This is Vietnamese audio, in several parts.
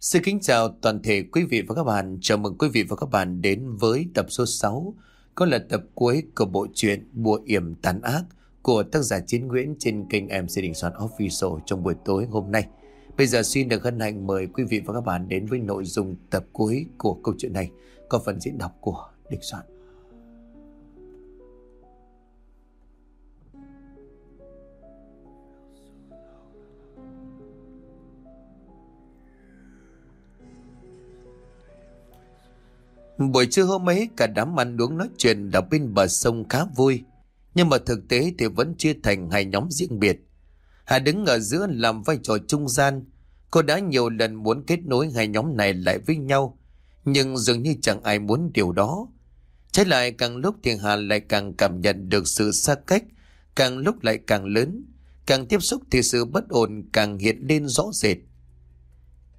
Xin kính chào toàn thể quý vị và các bạn. Chào mừng quý vị và các bạn đến với tập số 6. Có là tập cuối của bộ truyện Bùa yểm tàn ác của tác giả Chiến Nguyễn trên kênh MC Đình Soạn Official trong buổi tối hôm nay. Bây giờ xin được hân hạnh mời quý vị và các bạn đến với nội dung tập cuối của câu chuyện này có phần diễn đọc của Đình Soạn. Buổi trưa hôm ấy, cả đám ăn uống nói chuyện đọc bên bờ sông khá vui. Nhưng mà thực tế thì vẫn chia thành hai nhóm riêng biệt. Hà đứng ở giữa làm vai trò trung gian. Cô đã nhiều lần muốn kết nối hai nhóm này lại với nhau. Nhưng dường như chẳng ai muốn điều đó. Trái lại, càng lúc thì Hà lại càng cảm nhận được sự xa cách. Càng lúc lại càng lớn. Càng tiếp xúc thì sự bất ổn càng hiện lên rõ rệt.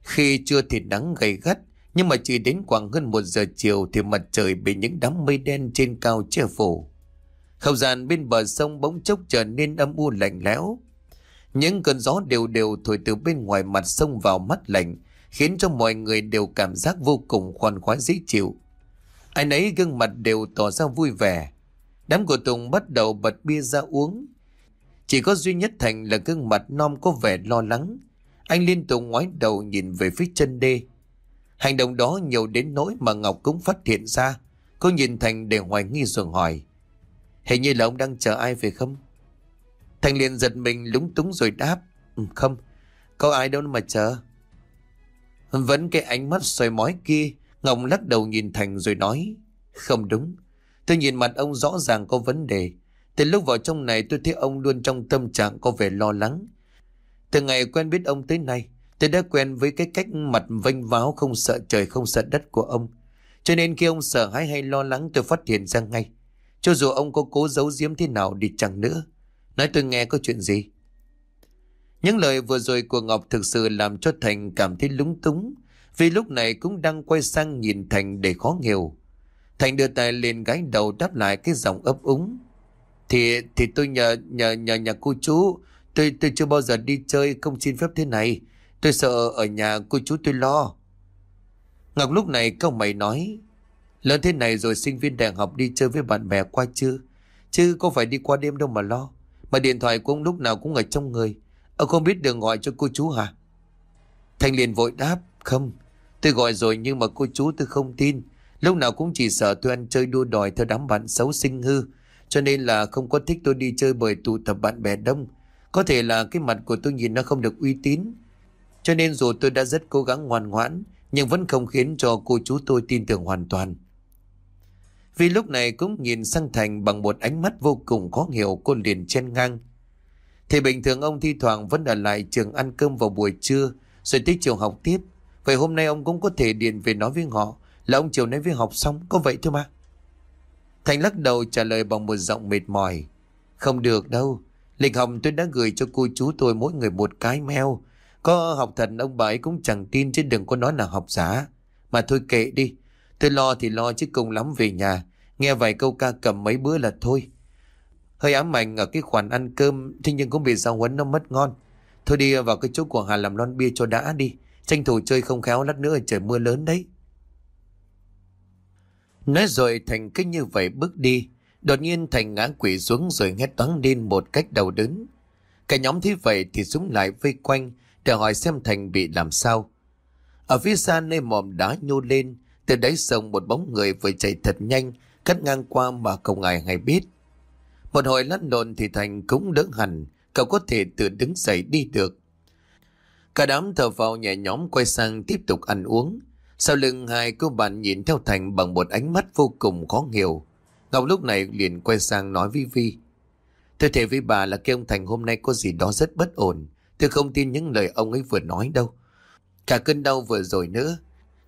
Khi chưa thì nắng gầy gắt nhưng mà chỉ đến khoảng hơn một giờ chiều thì mặt trời bị những đám mây đen trên cao che phủ. Không gian bên bờ sông bỗng chốc trở nên âm u lạnh lẽo. Những cơn gió đều đều thổi từ bên ngoài mặt sông vào mắt lạnh, khiến cho mọi người đều cảm giác vô cùng khoan khoái dễ chịu. Ai nấy gương mặt đều tỏ ra vui vẻ. Đám của Tùng bắt đầu bật bia ra uống. Chỉ có duy nhất Thành là gương mặt non có vẻ lo lắng. Anh liên tục ngoái đầu nhìn về phía chân đê. Hành động đó nhiều đến nỗi mà Ngọc cũng phát hiện ra. Cô nhìn Thành để hoài nghi rồi hỏi. Hình như là ông đang chờ ai về không? Thành liền giật mình lúng túng rồi đáp. Ừ, không, có ai đâu mà chờ. Vẫn cái ánh mắt xoay mói kia, Ngọc lắc đầu nhìn Thành rồi nói. Không đúng, tôi nhìn mặt ông rõ ràng có vấn đề. Từ lúc vào trong này tôi thấy ông luôn trong tâm trạng có vẻ lo lắng. Từ ngày quen biết ông tới nay, Tôi đã quen với cái cách mặt vênh váo không sợ trời, không sợ đất của ông. Cho nên khi ông sợ hãi hay lo lắng, tôi phát hiện ra ngay. Cho dù ông có cố giấu giếm thế nào đi chẳng nữa. Nói tôi nghe có chuyện gì. Những lời vừa rồi của Ngọc thực sự làm cho Thành cảm thấy lúng túng. Vì lúc này cũng đang quay sang nhìn Thành để khó hiểu. Thành đưa tay lên gái đầu đáp lại cái giọng ấp úng. Thì thì tôi nhờ nhờ nhờ nhà cô chú. Tôi tôi chưa bao giờ đi chơi, không xin phép thế này. Tôi sợ ở nhà cô chú tôi lo. Ngọc lúc này câu mày nói. Lớn thế này rồi sinh viên đại học đi chơi với bạn bè qua chưa? Chứ có phải đi qua đêm đâu mà lo. Mà điện thoại của ông lúc nào cũng ở trong người. Ông không biết đường gọi cho cô chú hả? Thanh liền vội đáp. Không, tôi gọi rồi nhưng mà cô chú tôi không tin. Lúc nào cũng chỉ sợ tôi ăn chơi đua đòi theo đám bạn xấu sinh hư. Cho nên là không có thích tôi đi chơi bởi tụ tập bạn bè đông. Có thể là cái mặt của tôi nhìn nó không được uy tín. Cho nên dù tôi đã rất cố gắng ngoan ngoãn, nhưng vẫn không khiến cho cô chú tôi tin tưởng hoàn toàn. Vì lúc này cũng nhìn sang Thành bằng một ánh mắt vô cùng khó hiểu cô liền chen ngang. Thì bình thường ông thi thoảng vẫn ở lại trường ăn cơm vào buổi trưa rồi tới trường học tiếp. Vậy hôm nay ông cũng có thể điện về nói với họ là ông chiều nay với học xong, có vậy thôi mà. Thành lắc đầu trả lời bằng một giọng mệt mỏi. Không được đâu, lịch học tôi đã gửi cho cô chú tôi mỗi người một cái mail có học thật ông bà ấy cũng chẳng tin chứ đừng có nói là học giả. Mà thôi kệ đi. Tôi lo thì lo chứ cùng lắm về nhà. Nghe vài câu ca cầm mấy bữa là thôi. Hơi ám ảnh ở cái khoản ăn cơm, thế nhưng cũng bị giao huấn nó mất ngon. Thôi đi vào cái chỗ của Hà làm lon bia cho đã đi. Tranh thủ chơi không khéo lát nữa trời mưa lớn đấy. Nói rồi Thành cứ như vậy bước đi. Đột nhiên Thành ngã quỷ xuống rồi hét toán lên một cách đầu đớn. Cả nhóm thấy vậy thì súng lại vây quanh để hỏi xem Thành bị làm sao. Ở phía xa nơi mòm đá nhô lên, từ đáy sông một bóng người vừa chạy thật nhanh, cắt ngang qua mà không ai hay biết. Một hồi lăn lộn thì Thành cũng đỡ hẳn, cậu có thể tự đứng dậy đi được. Cả đám thở vào nhẹ nhóm quay sang tiếp tục ăn uống. Sau lưng hai cô bạn nhìn theo Thành bằng một ánh mắt vô cùng khó hiểu. Ngọc lúc này liền quay sang nói với Vi. Tôi thể với bà là cái ông Thành hôm nay có gì đó rất bất ổn. Tôi không tin những lời ông ấy vừa nói đâu. Cả cơn đau vừa rồi nữa.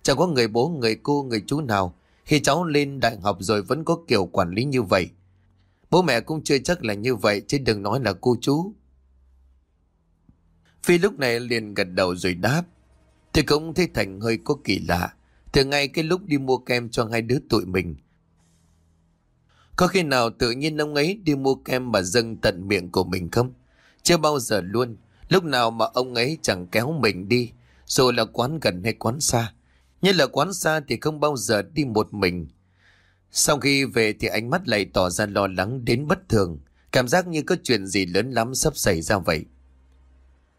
Chẳng có người bố, người cô, người chú nào. Khi cháu lên đại học rồi vẫn có kiểu quản lý như vậy. Bố mẹ cũng chưa chắc là như vậy chứ đừng nói là cô chú. Phi lúc này liền gật đầu rồi đáp. Tôi cũng thấy Thành hơi có kỳ lạ. Từ ngay cái lúc đi mua kem cho hai đứa tụi mình. Có khi nào tự nhiên ông ấy đi mua kem mà dâng tận miệng của mình không? Chưa bao giờ luôn. Lúc nào mà ông ấy chẳng kéo mình đi, Dù là quán gần hay quán xa. Nhất là quán xa thì không bao giờ đi một mình. Sau khi về thì ánh mắt lại tỏ ra lo lắng đến bất thường. Cảm giác như có chuyện gì lớn lắm sắp xảy ra vậy.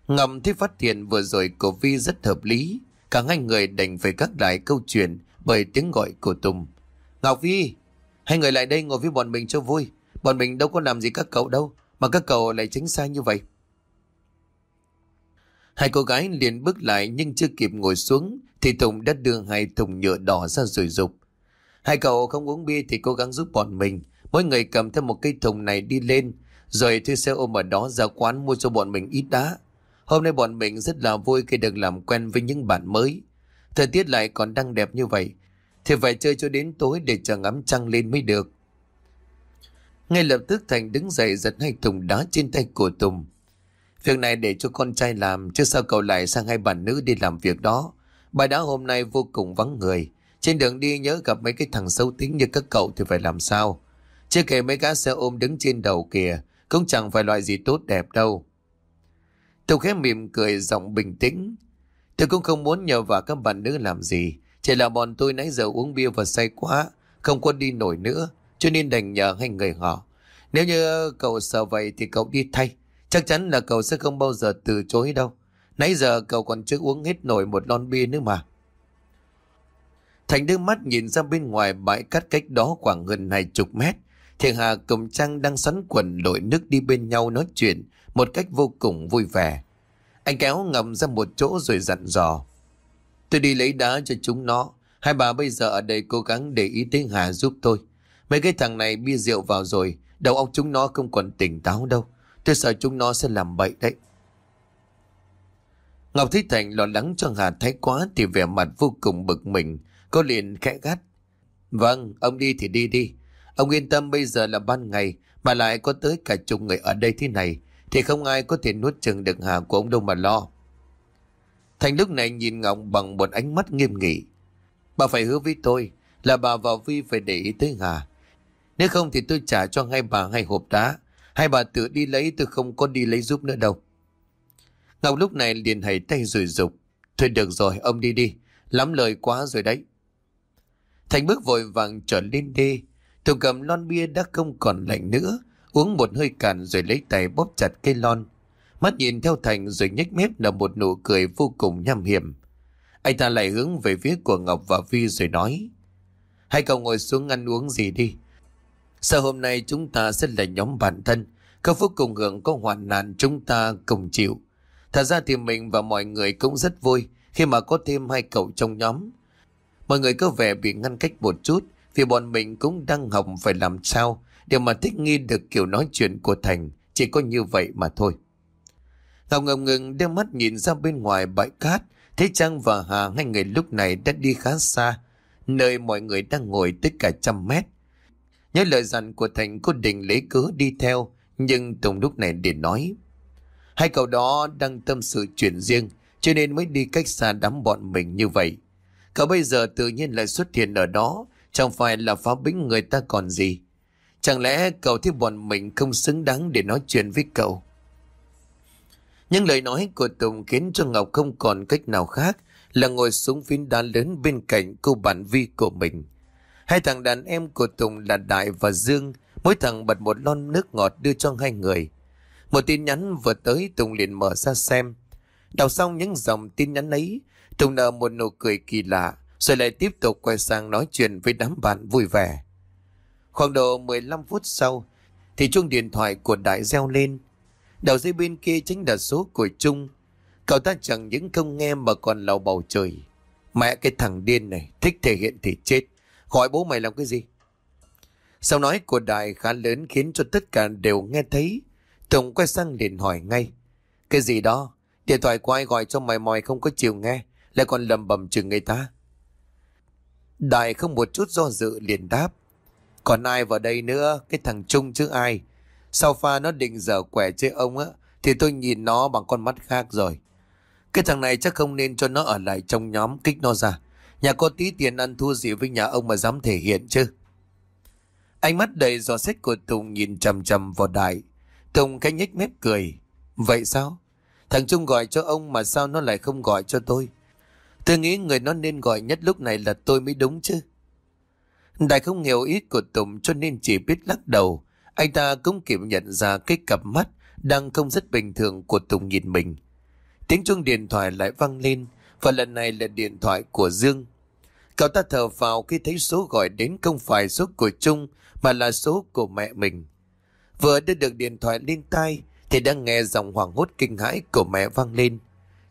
Ngầm thì phát hiện vừa rồi của Vi rất hợp lý. Cả hai người đành phải gác lại câu chuyện bởi tiếng gọi của Tùng. Ngọc Vi, hai người lại đây ngồi với bọn mình cho vui. Bọn mình đâu có làm gì các cậu đâu, mà các cậu lại tránh xa như vậy. Hai cô gái liền bước lại nhưng chưa kịp ngồi xuống thì Tùng đã đưa hai thùng nhựa đỏ ra rồi dục. Hai cậu không uống bia thì cố gắng giúp bọn mình. Mỗi người cầm theo một cây thùng này đi lên, rồi thuê xe ôm ở đó ra quán mua cho bọn mình ít đá. Hôm nay bọn mình rất là vui khi được làm quen với những bạn mới. Thời tiết lại còn đang đẹp như vậy, thì phải chơi cho đến tối để chờ ngắm trăng lên mới được. Ngay lập tức Thành đứng dậy giật hai thùng đá trên tay của Tùng. Việc này để cho con trai làm, chứ sao cậu lại sang hai bạn nữ đi làm việc đó. Bài đá hôm nay vô cùng vắng người. Trên đường đi nhớ gặp mấy cái thằng xấu tính như các cậu thì phải làm sao. Chưa kể mấy cá xe ôm đứng trên đầu kìa, cũng chẳng phải loại gì tốt đẹp đâu. Tôi khẽ mỉm cười giọng bình tĩnh. Tôi cũng không muốn nhờ vào các bạn nữ làm gì. Chỉ là bọn tôi nãy giờ uống bia và say quá, không có đi nổi nữa, cho nên đành nhờ hai người họ. Nếu như cậu sợ vậy thì cậu đi thay. Chắc chắn là cậu sẽ không bao giờ từ chối đâu. Nãy giờ cậu còn chưa uống hết nổi một lon bia nữa mà. Thành đưa mắt nhìn ra bên ngoài bãi cát cách đó khoảng gần hai chục mét. Thiện Hà cùng Trăng đang xoắn quần lội nước đi bên nhau nói chuyện một cách vô cùng vui vẻ. Anh kéo ngầm ra một chỗ rồi dặn dò. Tôi đi lấy đá cho chúng nó. Hai bà bây giờ ở đây cố gắng để ý tới Hà giúp tôi. Mấy cái thằng này bia rượu vào rồi, đầu óc chúng nó không còn tỉnh táo đâu. Tôi sợ chúng nó sẽ làm bậy đấy. Ngọc Thế Thành lo lắng cho Hà thái quá thì vẻ mặt vô cùng bực mình. Cô liền khẽ gắt. Vâng, ông đi thì đi đi. Ông yên tâm bây giờ là ban ngày mà lại có tới cả chục người ở đây thế này thì không ai có thể nuốt chừng được Hà của ông đâu mà lo. Thành lúc này nhìn Ngọc bằng một ánh mắt nghiêm nghị. Bà phải hứa với tôi là bà và Vi phải để ý tới Hà. Nếu không thì tôi trả cho ngay bà hai hộp đá. Hai bà tự đi lấy, tôi không có đi lấy giúp nữa đâu. Ngọc lúc này liền hãy tay rồi dục Thôi được rồi, ông đi đi. Lắm lời quá rồi đấy. Thành bước vội vàng trở lên đi. Thủ cầm lon bia đã không còn lạnh nữa. Uống một hơi cạn rồi lấy tay bóp chặt cây lon. Mắt nhìn theo Thành rồi nhếch mép là một nụ cười vô cùng nham hiểm. Anh ta lại hướng về phía của Ngọc và Vi rồi nói. Hai cậu ngồi xuống ăn uống gì đi. Sau hôm nay chúng ta sẽ là nhóm bản thân. có phúc cùng hưởng có hoạn nạn chúng ta cùng chịu. Thật ra thì mình và mọi người cũng rất vui khi mà có thêm hai cậu trong nhóm. Mọi người có vẻ bị ngăn cách một chút vì bọn mình cũng đang học phải làm sao để mà thích nghi được kiểu nói chuyện của Thành. Chỉ có như vậy mà thôi. Ngọc ngầm ngừng đưa mắt nhìn ra bên ngoài bãi cát, thấy Trang và Hà hai người lúc này đã đi khá xa, nơi mọi người đang ngồi tới cả trăm mét. Nhớ lời dặn của Thành cô định lấy cớ đi theo, nhưng Tùng lúc này để nói. Hai cậu đó đang tâm sự chuyện riêng, cho nên mới đi cách xa đám bọn mình như vậy. Cậu bây giờ tự nhiên lại xuất hiện ở đó, chẳng phải là phá bính người ta còn gì. Chẳng lẽ cậu thấy bọn mình không xứng đáng để nói chuyện với cậu? Nhưng lời nói của Tùng khiến cho Ngọc không còn cách nào khác là ngồi xuống phiến đá lớn bên cạnh cô bạn Vi của mình. Hai thằng đàn em của Tùng là Đại và Dương, mỗi thằng bật một lon nước ngọt đưa cho hai người. Một tin nhắn vừa tới Tùng liền mở ra xem. Đọc xong những dòng tin nhắn ấy, Tùng nở một nụ cười kỳ lạ, rồi lại tiếp tục quay sang nói chuyện với đám bạn vui vẻ. Khoảng độ 15 phút sau, thì chuông điện thoại của Đại reo lên. Đầu dây bên kia chính là số của Trung. Cậu ta chẳng những không nghe mà còn lầu bầu trời. Mẹ cái thằng điên này, thích thể hiện thì chết. Gọi bố mày làm cái gì? Sau nói của Đại khá lớn khiến cho tất cả đều nghe thấy. Tùng quay sang liền hỏi ngay. Cái gì đó? Điện thoại của ai gọi cho mày mòi không có chịu nghe, lại còn lầm bầm chừng người ta. Đại không một chút do dự liền đáp. Còn ai vào đây nữa, cái thằng Trung chứ ai. Sau pha nó định dở quẻ chơi ông á, thì tôi nhìn nó bằng con mắt khác rồi. Cái thằng này chắc không nên cho nó ở lại trong nhóm kích nó ra. Nhà có tí tiền ăn thua gì với nhà ông mà dám thể hiện chứ. Ánh mắt đầy giò xét của Tùng nhìn chầm chầm vào đại. Tùng cái nhếch mép cười. Vậy sao? Thằng Trung gọi cho ông mà sao nó lại không gọi cho tôi? Tôi nghĩ người nó nên gọi nhất lúc này là tôi mới đúng chứ. Đại không hiểu ý của Tùng cho nên chỉ biết lắc đầu. Anh ta cũng kịp nhận ra cái cặp mắt đang không rất bình thường của Tùng nhìn mình. Tiếng chuông điện thoại lại vang lên và lần này là điện thoại của Dương. Cậu ta thở vào khi thấy số gọi đến không phải số của Trung mà là số của mẹ mình. Vừa đưa được điện thoại lên tai thì đang nghe giọng hoảng hốt kinh hãi của mẹ vang lên.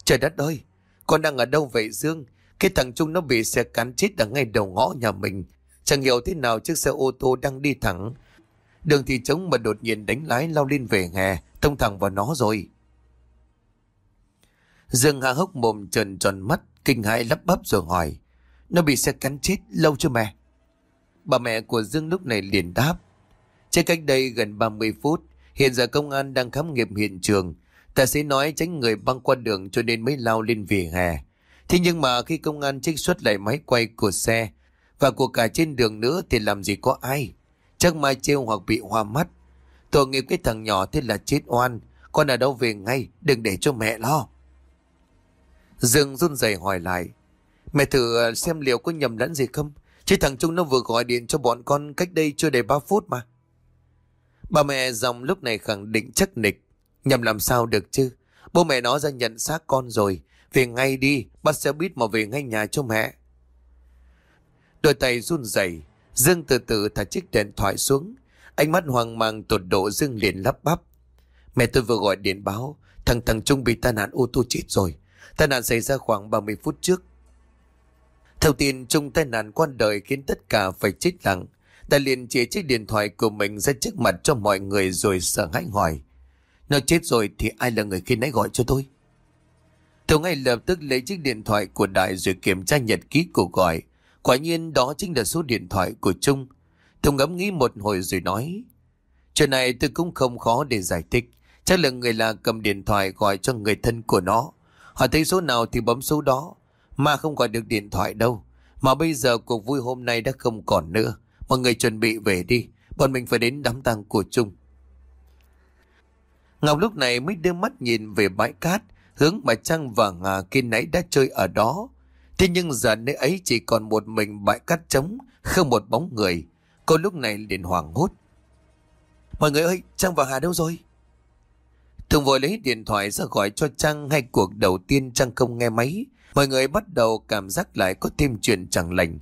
Trời đất ơi, con đang ở đâu vậy Dương? Cái thằng Trung nó bị xe cán chết ở ngay đầu ngõ nhà mình. Chẳng hiểu thế nào chiếc xe ô tô đang đi thẳng. Đường thì trống mà đột nhiên đánh lái lao lên về hè, tông thẳng vào nó rồi. Dương hạ hốc mồm trần tròn mắt, kinh hãi lắp bắp rồi hỏi. Nó bị xe cắn chết lâu chưa mẹ? Bà mẹ của Dương lúc này liền đáp. Trên cách đây gần 30 phút, hiện giờ công an đang khám nghiệm hiện trường. Tài xế nói tránh người băng qua đường cho nên mới lao lên vỉa hè. Thế nhưng mà khi công an trích xuất lại máy quay của xe và của cả trên đường nữa thì làm gì có ai. Chắc mai trêu hoặc bị hoa mắt. Tội nghiệp cái thằng nhỏ thế là chết oan. Con ở đâu về ngay, đừng để cho mẹ lo. Dương run rẩy hỏi lại. Mẹ thử ờ, xem liệu có nhầm lẫn gì không? Chứ thằng Trung nó vừa gọi điện cho bọn con cách đây chưa đầy 3 phút mà. Bà mẹ dòng lúc này khẳng định chắc nịch. Nhầm làm sao được chứ? Bố mẹ nó ra nhận xác con rồi. Về ngay đi, bắt xe buýt mà về ngay nhà cho mẹ. Đôi tay run rẩy, Dương từ từ thả chiếc điện thoại xuống. Ánh mắt hoang mang tột độ Dương liền lắp bắp. Mẹ tôi vừa gọi điện báo, thằng thằng Trung bị tai nạn ô tô chết rồi. Tai nạn xảy ra khoảng 30 phút trước. Thông tin Chung tai nạn quan đời khiến tất cả phải chết lặng. Ta liền chia chiếc điện thoại của mình ra trước mặt cho mọi người rồi sợ hãi hỏi. Nó chết rồi thì ai là người khi nãy gọi cho tôi? Tôi ngay lập tức lấy chiếc điện thoại của Đại rồi kiểm tra nhật ký cuộc gọi. Quả nhiên đó chính là số điện thoại của Trung. Tôi ngẫm nghĩ một hồi rồi nói. Chuyện này tôi cũng không khó để giải thích. Chắc là người là cầm điện thoại gọi cho người thân của nó. Họ thấy số nào thì bấm số đó. Mà không gọi được điện thoại đâu. Mà bây giờ cuộc vui hôm nay đã không còn nữa. Mọi người chuẩn bị về đi. Bọn mình phải đến đám tang của Trung. Ngọc lúc này mới đưa mắt nhìn về bãi cát. Hướng mà Trăng và Ngà kia nãy đã chơi ở đó. Thế nhưng giờ nơi ấy chỉ còn một mình bãi cát trống. Không một bóng người. Cô lúc này liền hoảng hốt. Mọi người ơi, Trăng và Hà đâu rồi? Tùng vội lấy điện thoại ra gọi cho Trăng hay cuộc đầu tiên Trăng không nghe máy. Mọi người bắt đầu cảm giác lại có thêm chuyện chẳng lành.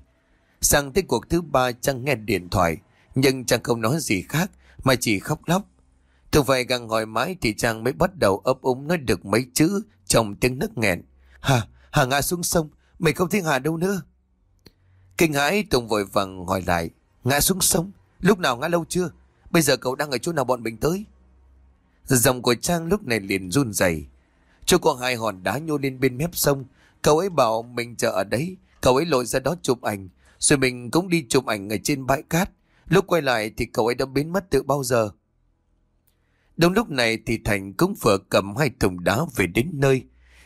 Sang tới cuộc thứ ba Trăng nghe điện thoại, nhưng Trăng không nói gì khác mà chỉ khóc lóc. Thường vậy gặng hỏi mãi thì trang mới bắt đầu ấp úng nói được mấy chữ trong tiếng nức nghẹn. Hà, Hà ngã xuống sông, mày không thấy Hà đâu nữa. Kinh hãi Tùng vội vàng hỏi lại, ngã xuống sông, lúc nào ngã lâu chưa? Bây giờ cậu đang ở chỗ nào bọn mình tới? Dòng của Trang lúc này liền run rẩy. chỗ có hai hòn đá nhô lên bên mép sông. Cậu ấy bảo mình chờ ở đấy. Cậu ấy lội ra đó chụp ảnh. Rồi mình cũng đi chụp ảnh ở trên bãi cát. Lúc quay lại thì cậu ấy đã biến mất từ bao giờ. Đúng lúc này thì Thành cũng vừa cầm hai thùng đá về đến nơi.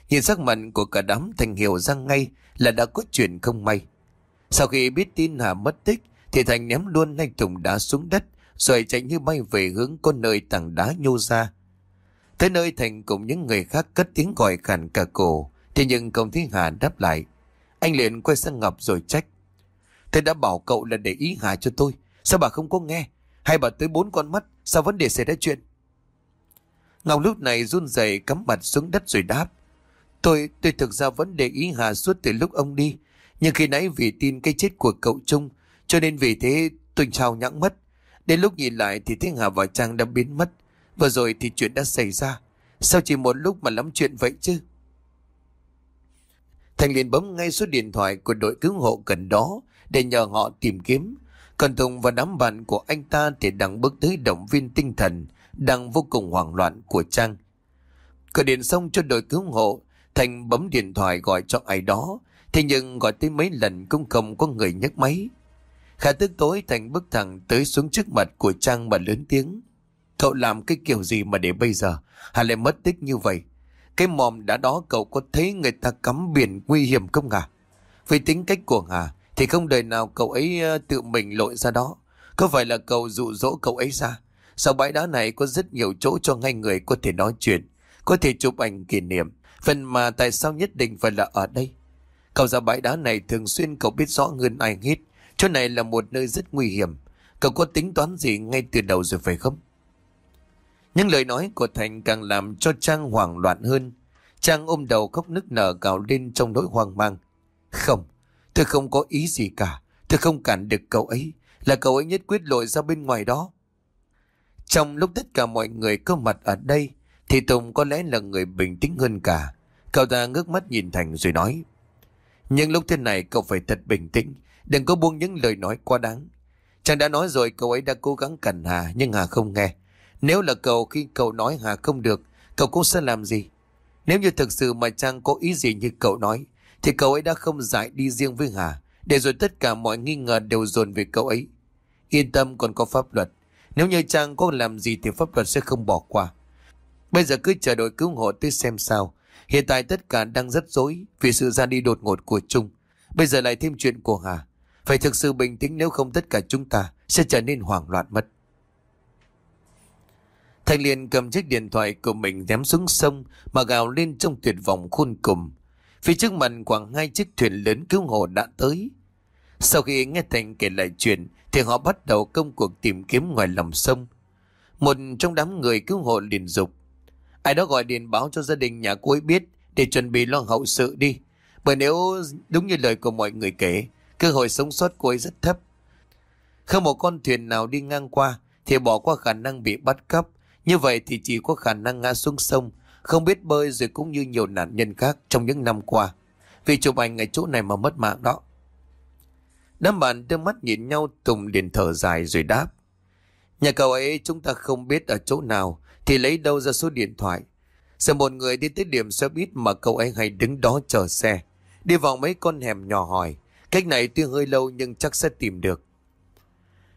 Nhìn sắc mặt của cả đám Thành hiểu ra ngay là đã có chuyện không may. Sau khi biết tin Hà mất tích thì Thành ném luôn hai thùng đá xuống đất rồi chạy như bay về hướng con nơi tảng đá nhô ra. Tới nơi Thành cùng những người khác cất tiếng gọi khàn cả cổ, thế nhưng công thấy Hà đáp lại. Anh liền quay sang Ngọc rồi trách. Thế đã bảo cậu là để ý Hà cho tôi, sao bà không có nghe? Hay bà tới bốn con mắt, sao vấn đề xảy ra chuyện? Ngọc lúc này run rẩy cắm mặt xuống đất rồi đáp. Tôi, tôi thực ra vẫn để ý Hà suốt từ lúc ông đi. Nhưng khi nãy vì tin cái chết của cậu Trung, cho nên vì thế tôi trao nhãng mất. Đến lúc nhìn lại thì thấy Hà và Trang đã biến mất. Vừa rồi thì chuyện đã xảy ra. Sao chỉ một lúc mà lắm chuyện vậy chứ? Thành liền bấm ngay số điện thoại của đội cứu hộ gần đó để nhờ họ tìm kiếm. Còn Tùng và đám bạn của anh ta thì đang bước tới động viên tinh thần, đang vô cùng hoảng loạn của Trang. Gọi điện xong cho đội cứu hộ, Thành bấm điện thoại gọi cho ai đó, thế nhưng gọi tới mấy lần cũng không có người nhấc máy. Khả tức tối Thành bước thẳng tới xuống trước mặt của Trang mà lớn tiếng. Cậu làm cái kiểu gì mà để bây giờ Hà lại mất tích như vậy cái mòm đã đó cậu có thấy người ta cắm biển nguy hiểm không à Với tính cách của Hà Thì không đời nào cậu ấy ờ, tự mình lội ra đó Có phải là cậu dụ dỗ cậu ấy ra Sau bãi đá này có rất nhiều chỗ cho ngay người có thể nói chuyện, Có thể chụp ảnh kỷ niệm Phần mà tại sao nhất định phải là ở đây Cậu ra bãi đá này thường xuyên cậu biết rõ hơn ai hết. Chỗ này là một nơi rất nguy hiểm. Cậu có tính toán gì ngay từ đầu rồi phải không? Những lời nói của Thành càng làm cho Trang hoảng loạn hơn. Trang ôm đầu khóc nức nở gào lên trong nỗi hoang mang. Không, tôi không có ý gì cả. Tôi không cản được cậu ấy. Là cậu ấy nhất quyết lội ra bên ngoài đó. Trong lúc tất cả mọi người có mặt ở đây, thì Tùng có lẽ là người bình tĩnh hơn cả. Cậu ta ngước mắt nhìn Thành rồi nói. Nhưng lúc thế này cậu phải thật bình tĩnh, đừng có buông những lời nói quá đáng. Chàng đã nói rồi cậu ấy đã cố gắng cản Hà nhưng Hà không nghe. Nếu là cậu khi cậu nói Hà không được, cậu cũng sẽ làm gì? Nếu như thực sự mà Trang có ý gì như cậu nói, thì cậu ấy đã không giải đi riêng với Hà, để rồi tất cả mọi nghi ngờ đều dồn về cậu ấy. Yên tâm còn có pháp luật. Nếu như Trang có làm gì thì pháp luật sẽ không bỏ qua. Bây giờ cứ chờ đội cứu hộ tới xem sao. Hiện tại tất cả đang rất rối vì sự ra đi đột ngột của Trung. Bây giờ lại thêm chuyện của Hà. Phải thực sự bình tĩnh nếu không tất cả chúng ta sẽ trở nên hoảng loạn mất. Thành liền cầm chiếc điện thoại của mình ném xuống sông mà gào lên trong tuyệt vọng khôn cùng. Phía trước mặt khoảng hai chiếc thuyền lớn cứu hộ đã tới. Sau khi nghe Thành kể lại chuyện thì họ bắt đầu công cuộc tìm kiếm ngoài lòng sông. Một trong đám người cứu hộ liền dục Ai đó gọi điện báo cho gia đình nhà cô ấy biết để chuẩn bị lo hậu sự đi. Bởi nếu đúng như lời của mọi người kể, cơ hội sống sót cô ấy rất thấp. Không một con thuyền nào đi ngang qua thì bỏ qua khả năng bị bắt cắp. Như vậy thì chỉ có khả năng ngã xuống sông, không biết bơi rồi cũng như nhiều nạn nhân khác trong những năm qua. Vì chụp ảnh ở chỗ này mà mất mạng đó. Đám bạn đưa mắt nhìn nhau Tùng liền thở dài rồi đáp. Nhà cậu ấy chúng ta không biết ở chỗ nào thì lấy đâu ra số điện thoại. Giờ một người đi tới điểm xe buýt mà cậu ấy hay đứng đó chờ xe. Đi vào mấy con hẻm nhỏ hỏi. Cách này tuy hơi lâu nhưng chắc sẽ tìm được.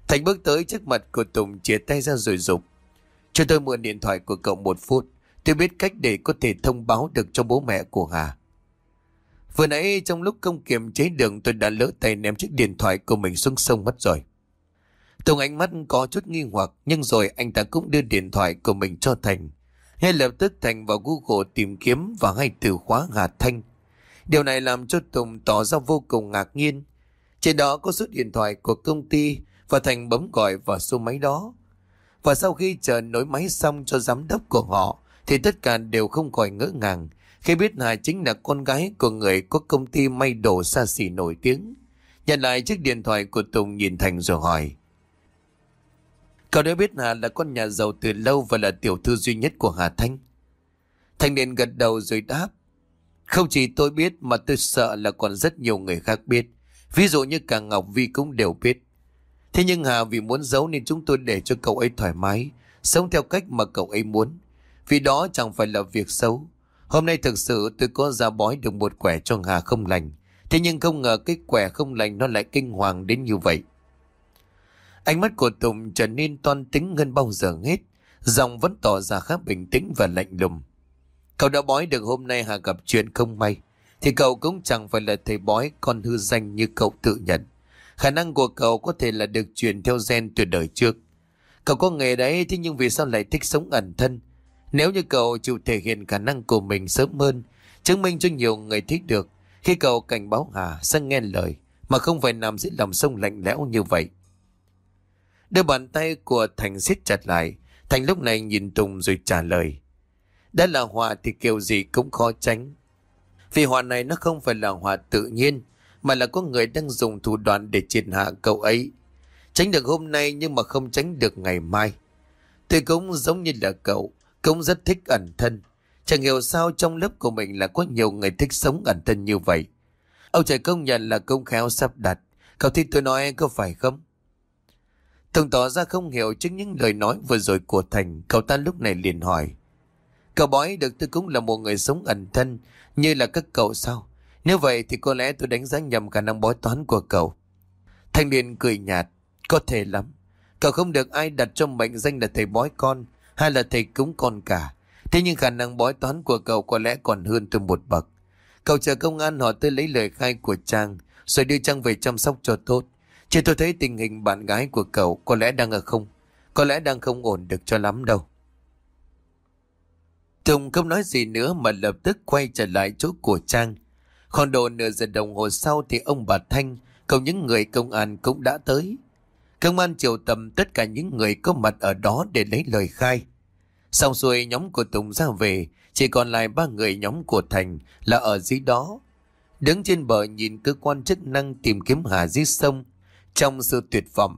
Thành bước tới trước mặt của Tùng chia tay ra rồi rục. Cho tôi mượn điện thoại của cậu một phút. Tôi biết cách để có thể thông báo được cho bố mẹ của Hà. Vừa nãy trong lúc công kiềm chế đường tôi đã lỡ tay ném chiếc điện thoại của mình xuống sông mất rồi. Tùng ánh mắt có chút nghi hoặc, nhưng rồi anh ta cũng đưa điện thoại của mình cho Thành. Ngay lập tức Thành vào Google tìm kiếm và ngay từ khóa Hà Thanh. Điều này làm cho Tùng tỏ ra vô cùng ngạc nhiên. Trên đó có số điện thoại của công ty và Thành bấm gọi vào số máy đó. Và sau khi chờ nối máy xong cho giám đốc của họ, thì tất cả đều không khỏi ngỡ ngàng, khi biết Hà chính là con gái của người có công ty may đồ xa xỉ nổi tiếng. Nhận lại chiếc điện thoại của Tùng nhìn Thành rồi hỏi. Cậu đã biết Hà là con nhà giàu từ lâu và là tiểu thư duy nhất của Hà Thanh. Thanh liền gật đầu rồi đáp. Không chỉ tôi biết mà tôi sợ là còn rất nhiều người khác biết. Ví dụ như cả Ngọc Vi cũng đều biết. Thế nhưng Hà vì muốn giấu nên chúng tôi để cho cậu ấy thoải mái, sống theo cách mà cậu ấy muốn. Vì đó chẳng phải là việc xấu. Hôm nay thực sự tôi có ra bói được một quẻ cho Hà không lành. Thế nhưng không ngờ cái quẻ không lành nó lại kinh hoàng đến như vậy. Ánh mắt của Tùng trở nên toan tính hơn bao giờ hết. Giọng vẫn tỏ ra khá bình tĩnh và lạnh lùng. Cậu đã bói được hôm nay Hà gặp chuyện không may. Thì cậu cũng chẳng phải là thầy bói con hư danh như cậu tự nhận. Khả năng của cậu có thể là được truyền theo gen từ đời trước. Cậu có nghề đấy thế nhưng vì sao lại thích sống ẩn thân? Nếu như cậu chịu thể hiện khả năng của mình sớm hơn, chứng minh cho nhiều người thích được, khi cậu cảnh báo Hà sẽ nghe lời, mà không phải nằm dưới lòng sông lạnh lẽo như vậy. Đưa bàn tay của Thành siết chặt lại, Thành lúc này nhìn Tùng rồi trả lời. Đã là họa thì kiểu gì cũng khó tránh. Vì họa này nó không phải là họa tự nhiên, mà là có người đang dùng thủ đoạn để triệt hạ cậu ấy. Tránh được hôm nay nhưng mà không tránh được ngày mai. Tôi cũng giống như là cậu, cũng rất thích ẩn thân. Chẳng hiểu sao trong lớp của mình là có nhiều người thích sống ẩn thân như vậy. Ông trời công nhận là công khéo sắp đặt. Cậu thích tôi nói có phải không? Tùng tỏ ra không hiểu trước những lời nói vừa rồi của Thành. Cậu ta lúc này liền hỏi. Cậu bói được tôi cũng là một người sống ẩn thân như là các cậu sao? Nếu vậy thì có lẽ tôi đánh giá nhầm khả năng bói toán của cậu. Thanh niên cười nhạt. Có thể lắm. Cậu không được ai đặt cho mệnh danh là thầy bói con hay là thầy cúng con cả. Thế nhưng khả năng bói toán của cậu có lẽ còn hơn tôi một bậc. Cậu chờ công an họ tới lấy lời khai của Trang, rồi đưa Trang về chăm sóc cho tốt. Chỉ tôi thấy tình hình bạn gái của cậu có lẽ đang ở không, có lẽ đang không ổn được cho lắm đâu. Tùng không nói gì nữa mà lập tức quay trở lại chỗ của Trang. Khoảng độ nửa giờ đồng hồ sau thì ông bà Thanh cùng những người công an cũng đã tới. Công an triệu tầm tất cả những người có mặt ở đó để lấy lời khai. Xong xuôi nhóm của Tùng ra về, chỉ còn lại ba người nhóm của Thành là ở dưới đó. Đứng trên bờ nhìn cơ quan chức năng tìm kiếm Hà dưới sông trong sự tuyệt vọng.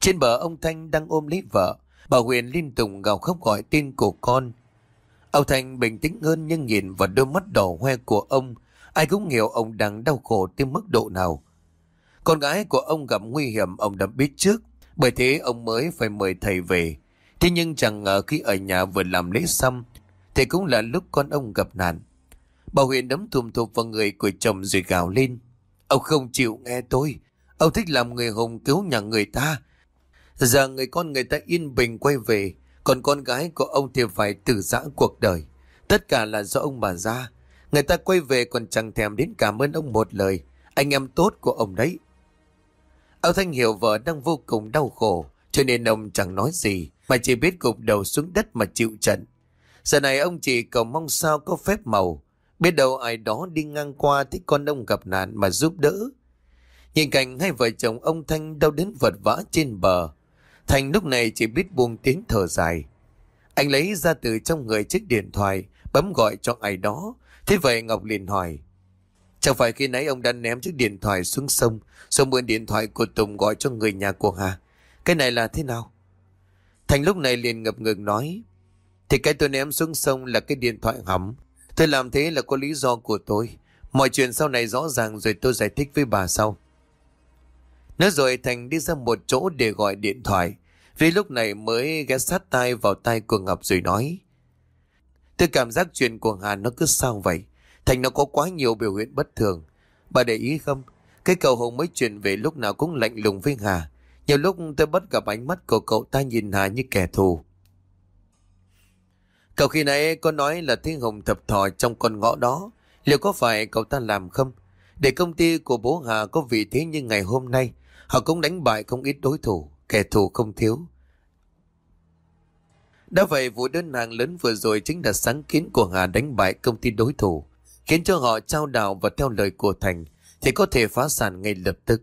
Trên bờ ông Thanh đang ôm lấy vợ, bà Huyền liên tục gào khóc gọi tên của con. Ông Thanh bình tĩnh hơn nhưng nhìn vào đôi mắt đỏ hoe của ông, ai cũng hiểu ông đang đau khổ tới mức độ nào. Con gái của ông gặp nguy hiểm ông đã biết trước, bởi thế ông mới phải mời thầy về. Thế nhưng chẳng ngờ khi ở nhà vừa làm lễ xong, thì cũng là lúc con ông gặp nạn. Bà Huyền đấm thùm thụp vào người của chồng rồi gào lên. Ông không chịu nghe tôi. Ông thích làm người hùng cứu nhà người ta. Giờ người con người ta yên bình quay về, còn con gái của ông thì phải tử giã cuộc đời. Tất cả là do ông bà ra. Người ta quay về còn chẳng thèm đến cảm ơn ông một lời. Anh em tốt của ông đấy. Ông Thanh hiểu vợ đang vô cùng đau khổ, cho nên ông chẳng nói gì, mà chỉ biết gục đầu xuống đất mà chịu trận. Giờ này ông chỉ cầu mong sao có phép màu, biết đâu ai đó đi ngang qua thấy con ông gặp nạn mà giúp đỡ. Nhìn cảnh hai vợ chồng ông Thanh đau đến vật vã trên bờ, Thành lúc này chỉ biết buông tiếng thở dài. Anh lấy ra từ trong người chiếc điện thoại, bấm gọi cho ai đó. Thế vậy Ngọc liền hỏi, Chẳng phải khi nãy ông đã ném chiếc điện thoại xuống sông, rồi mượn điện thoại của Tùng gọi cho người nhà của Hà. Cái này là thế nào? Thành lúc này liền ngập ngừng nói, thì cái tôi ném xuống sông là cái điện thoại hỏng. Tôi làm thế là có lý do của tôi. Mọi chuyện sau này rõ ràng rồi tôi giải thích với bà sau. Nói rồi Thành đi ra một chỗ để gọi điện thoại. Vì lúc này mới ghé sát tay vào tay của Ngọc rồi nói. Tôi cảm giác chuyện của Hà nó cứ sao vậy. Thành nó có quá nhiều biểu hiện bất thường. Bà để ý không? Cái cầu hồng mới chuyện về lúc nào cũng lạnh lùng với Hà. Nhiều lúc tôi bắt gặp ánh mắt của cậu ta nhìn Hà như kẻ thù. Cậu khi nãy có nói là thiên Hồng thập thò trong con ngõ đó. Liệu có phải cậu ta làm không? Để công ty của bố Hà có vị thế như ngày hôm nay, họ cũng đánh bại không ít đối thủ, kẻ thù không thiếu. Đã vậy vụ đơn hàng lớn vừa rồi chính là sáng kiến của Hà đánh bại công ty đối thủ, khiến cho họ trao đảo và theo lời của Thành thì có thể phá sản ngay lập tức.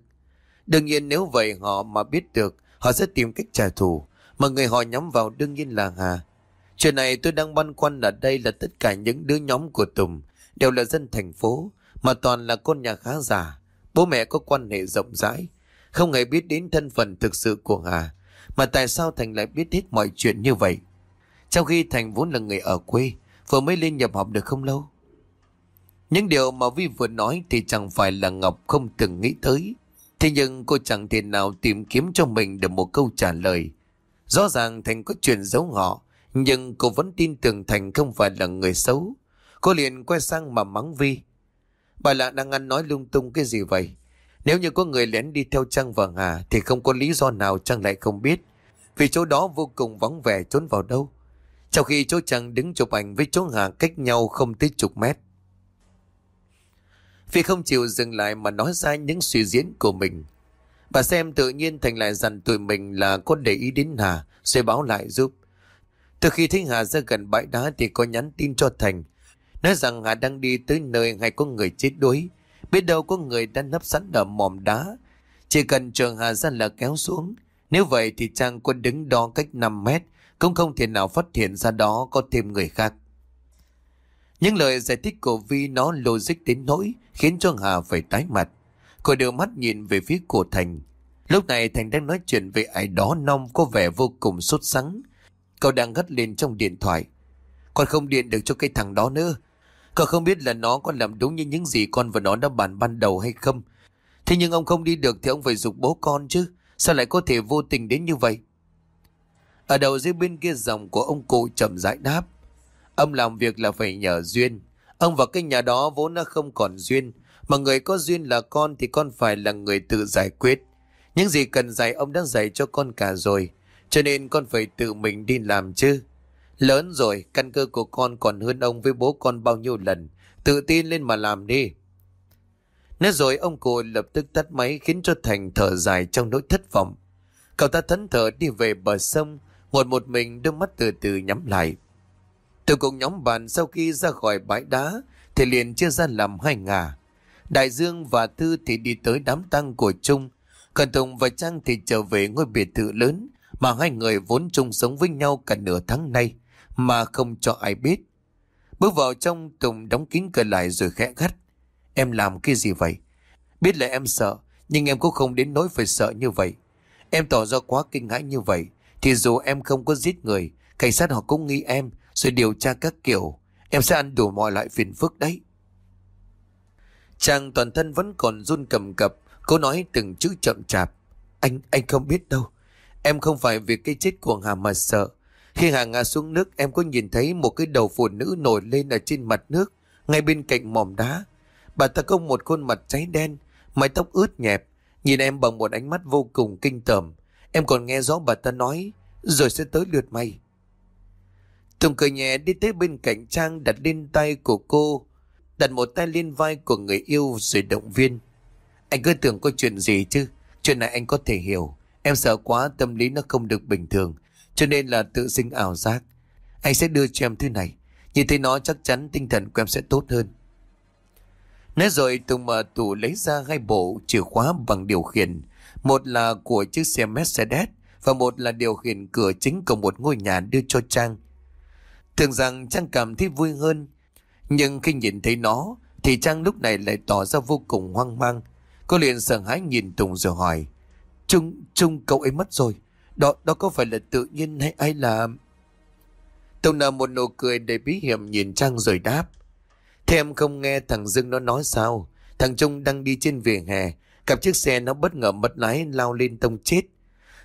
Đương nhiên nếu vậy họ mà biết được, họ sẽ tìm cách trả thù, mà người họ nhắm vào đương nhiên là Hà. Chuyện này tôi đang băn khoăn ở đây là tất cả những đứa nhóm của Tùng đều là dân thành phố, mà toàn là con nhà khá giả. Bố mẹ có quan hệ rộng rãi, không hề biết đến thân phận thực sự của Hà. Mà tại sao Thành lại biết hết mọi chuyện như vậy? Trong khi Thành vốn là người ở quê, vừa mới lên nhập học được không lâu. Những điều mà Vi vừa nói thì chẳng phải là Ngọc không từng nghĩ tới. Thế nhưng cô chẳng thể nào tìm kiếm cho mình được một câu trả lời. Rõ ràng Thành có chuyện giấu họ, nhưng cô vẫn tin tưởng Thành không phải là người xấu. Cô liền quay sang mà mắng Vi. Bà lạ đang ăn nói lung tung cái gì vậy? Nếu như có người lén đi theo Trăng và Hà thì không có lý do nào Trăng lại không biết. Vì chỗ đó vô cùng vắng vẻ trốn vào đâu. Trong khi chỗ Trăng đứng chụp ảnh với chỗ Hà cách nhau không tới chục mét. phi không chịu dừng lại mà nói ra những suy diễn của mình. Bà xem tự nhiên Thành lại dặn tụi mình là có để ý đến Hà sẽ báo lại giúp. Từ khi thấy Hà ra gần bãi đá thì có nhắn tin cho Thành, Nói rằng Hà đang đi tới nơi hay có người chết đuối. Biết đâu có người đang nấp sẵn ở mòm đá. Chỉ cần trường Hà ra là kéo xuống. Nếu vậy thì Trang quân đứng đó cách 5 mét. Cũng không thể nào phát hiện ra đó có thêm người khác. Những lời giải thích của Vi nó logic đến nỗi khiến cho Hà phải tái mặt. Cô đưa mắt nhìn về phía của Thành. Lúc này Thành đang nói chuyện về ai đó nong có vẻ vô cùng sốt sắng. Cậu đang gắt lên trong điện thoại. Con không điện được cho cái thằng đó nữa. Cậu không biết là nó có làm đúng như những gì con và nó đã bàn ban đầu hay không. Thế nhưng ông không đi được thì ông phải dục bố con chứ. Sao lại có thể vô tình đến như vậy? Ở đầu dưới bên kia dòng của ông cụ chậm rãi đáp. Ông làm việc là phải nhờ duyên. Ông vào cái nhà đó vốn đã không còn duyên. Mà người có duyên là con thì con phải là người tự giải quyết. Những gì cần dạy ông đã dạy cho con cả rồi. Cho nên con phải tự mình đi làm chứ. Lớn rồi, căn cơ của con còn hơn ông với bố con bao nhiêu lần. Tự tin lên mà làm đi. Nói rồi ông cụ lập tức tắt máy khiến cho Thành thở dài trong nỗi thất vọng. Cậu ta thẫn thờ đi về bờ sông, ngồi một mình đôi mắt từ từ nhắm lại. Từ cùng nhóm bạn sau khi ra khỏi bãi đá thì liền chia ra làm hai ngả. Đại Dương và Thư thì đi tới đám tang của Trung, Cần Tùng và Trang thì trở về ngôi biệt thự lớn mà hai người vốn chung sống với nhau cả nửa tháng nay mà không cho ai biết. Bước vào trong Tùng đóng kín cửa lại rồi khẽ gắt. Em làm cái gì vậy? Biết là em sợ, nhưng em cũng không đến nỗi phải sợ như vậy. Em tỏ ra quá kinh hãi như vậy, thì dù em không có giết người, cảnh sát họ cũng nghi em, rồi điều tra các kiểu. Em sẽ ăn đủ mọi loại phiền phức đấy. Chàng toàn thân vẫn còn run cầm cập, cô nói từng chữ chậm chạp. Anh, anh không biết đâu. Em không phải vì cái chết của Hà mà sợ. Khi Hà ngã xuống nước em có nhìn thấy một cái đầu phụ nữ nổi lên ở trên mặt nước, ngay bên cạnh mỏm đá. Bà ta có một khuôn mặt cháy đen, mái tóc ướt nhẹp, nhìn em bằng một ánh mắt vô cùng kinh tởm. Em còn nghe rõ bà ta nói, rồi sẽ tới lượt mày. Tùng cười nhẹ đi tới bên cạnh Trang đặt lên tay của cô, đặt một tay lên vai của người yêu rồi động viên. Anh cứ tưởng có chuyện gì chứ, chuyện này anh có thể hiểu. Em sợ quá tâm lý nó không được bình thường, cho nên là tự sinh ảo giác. Anh sẽ đưa cho em thứ này, như thế nó chắc chắn tinh thần của em sẽ tốt hơn. Nói rồi Tùng mở tủ lấy ra hai bộ chìa khóa bằng điều khiển. Một là của chiếc xe Mercedes và một là điều khiển cửa chính của một ngôi nhà đưa cho Trang. Tưởng rằng Trang cảm thấy vui hơn. Nhưng khi nhìn thấy nó thì Trang lúc này lại tỏ ra vô cùng hoang mang. Cô liền sợ hãi nhìn Tùng rồi hỏi. Trung, Trung cậu ấy mất rồi. Đó, đó có phải là tự nhiên hay ai là... Tùng nở một nụ cười để bí hiểm nhìn Trang rồi đáp. Thế em không nghe thằng Dương nó nói sao? Thằng Trung đang đi trên vỉa hè, cặp chiếc xe nó bất ngờ mất lái lao lên tông chết.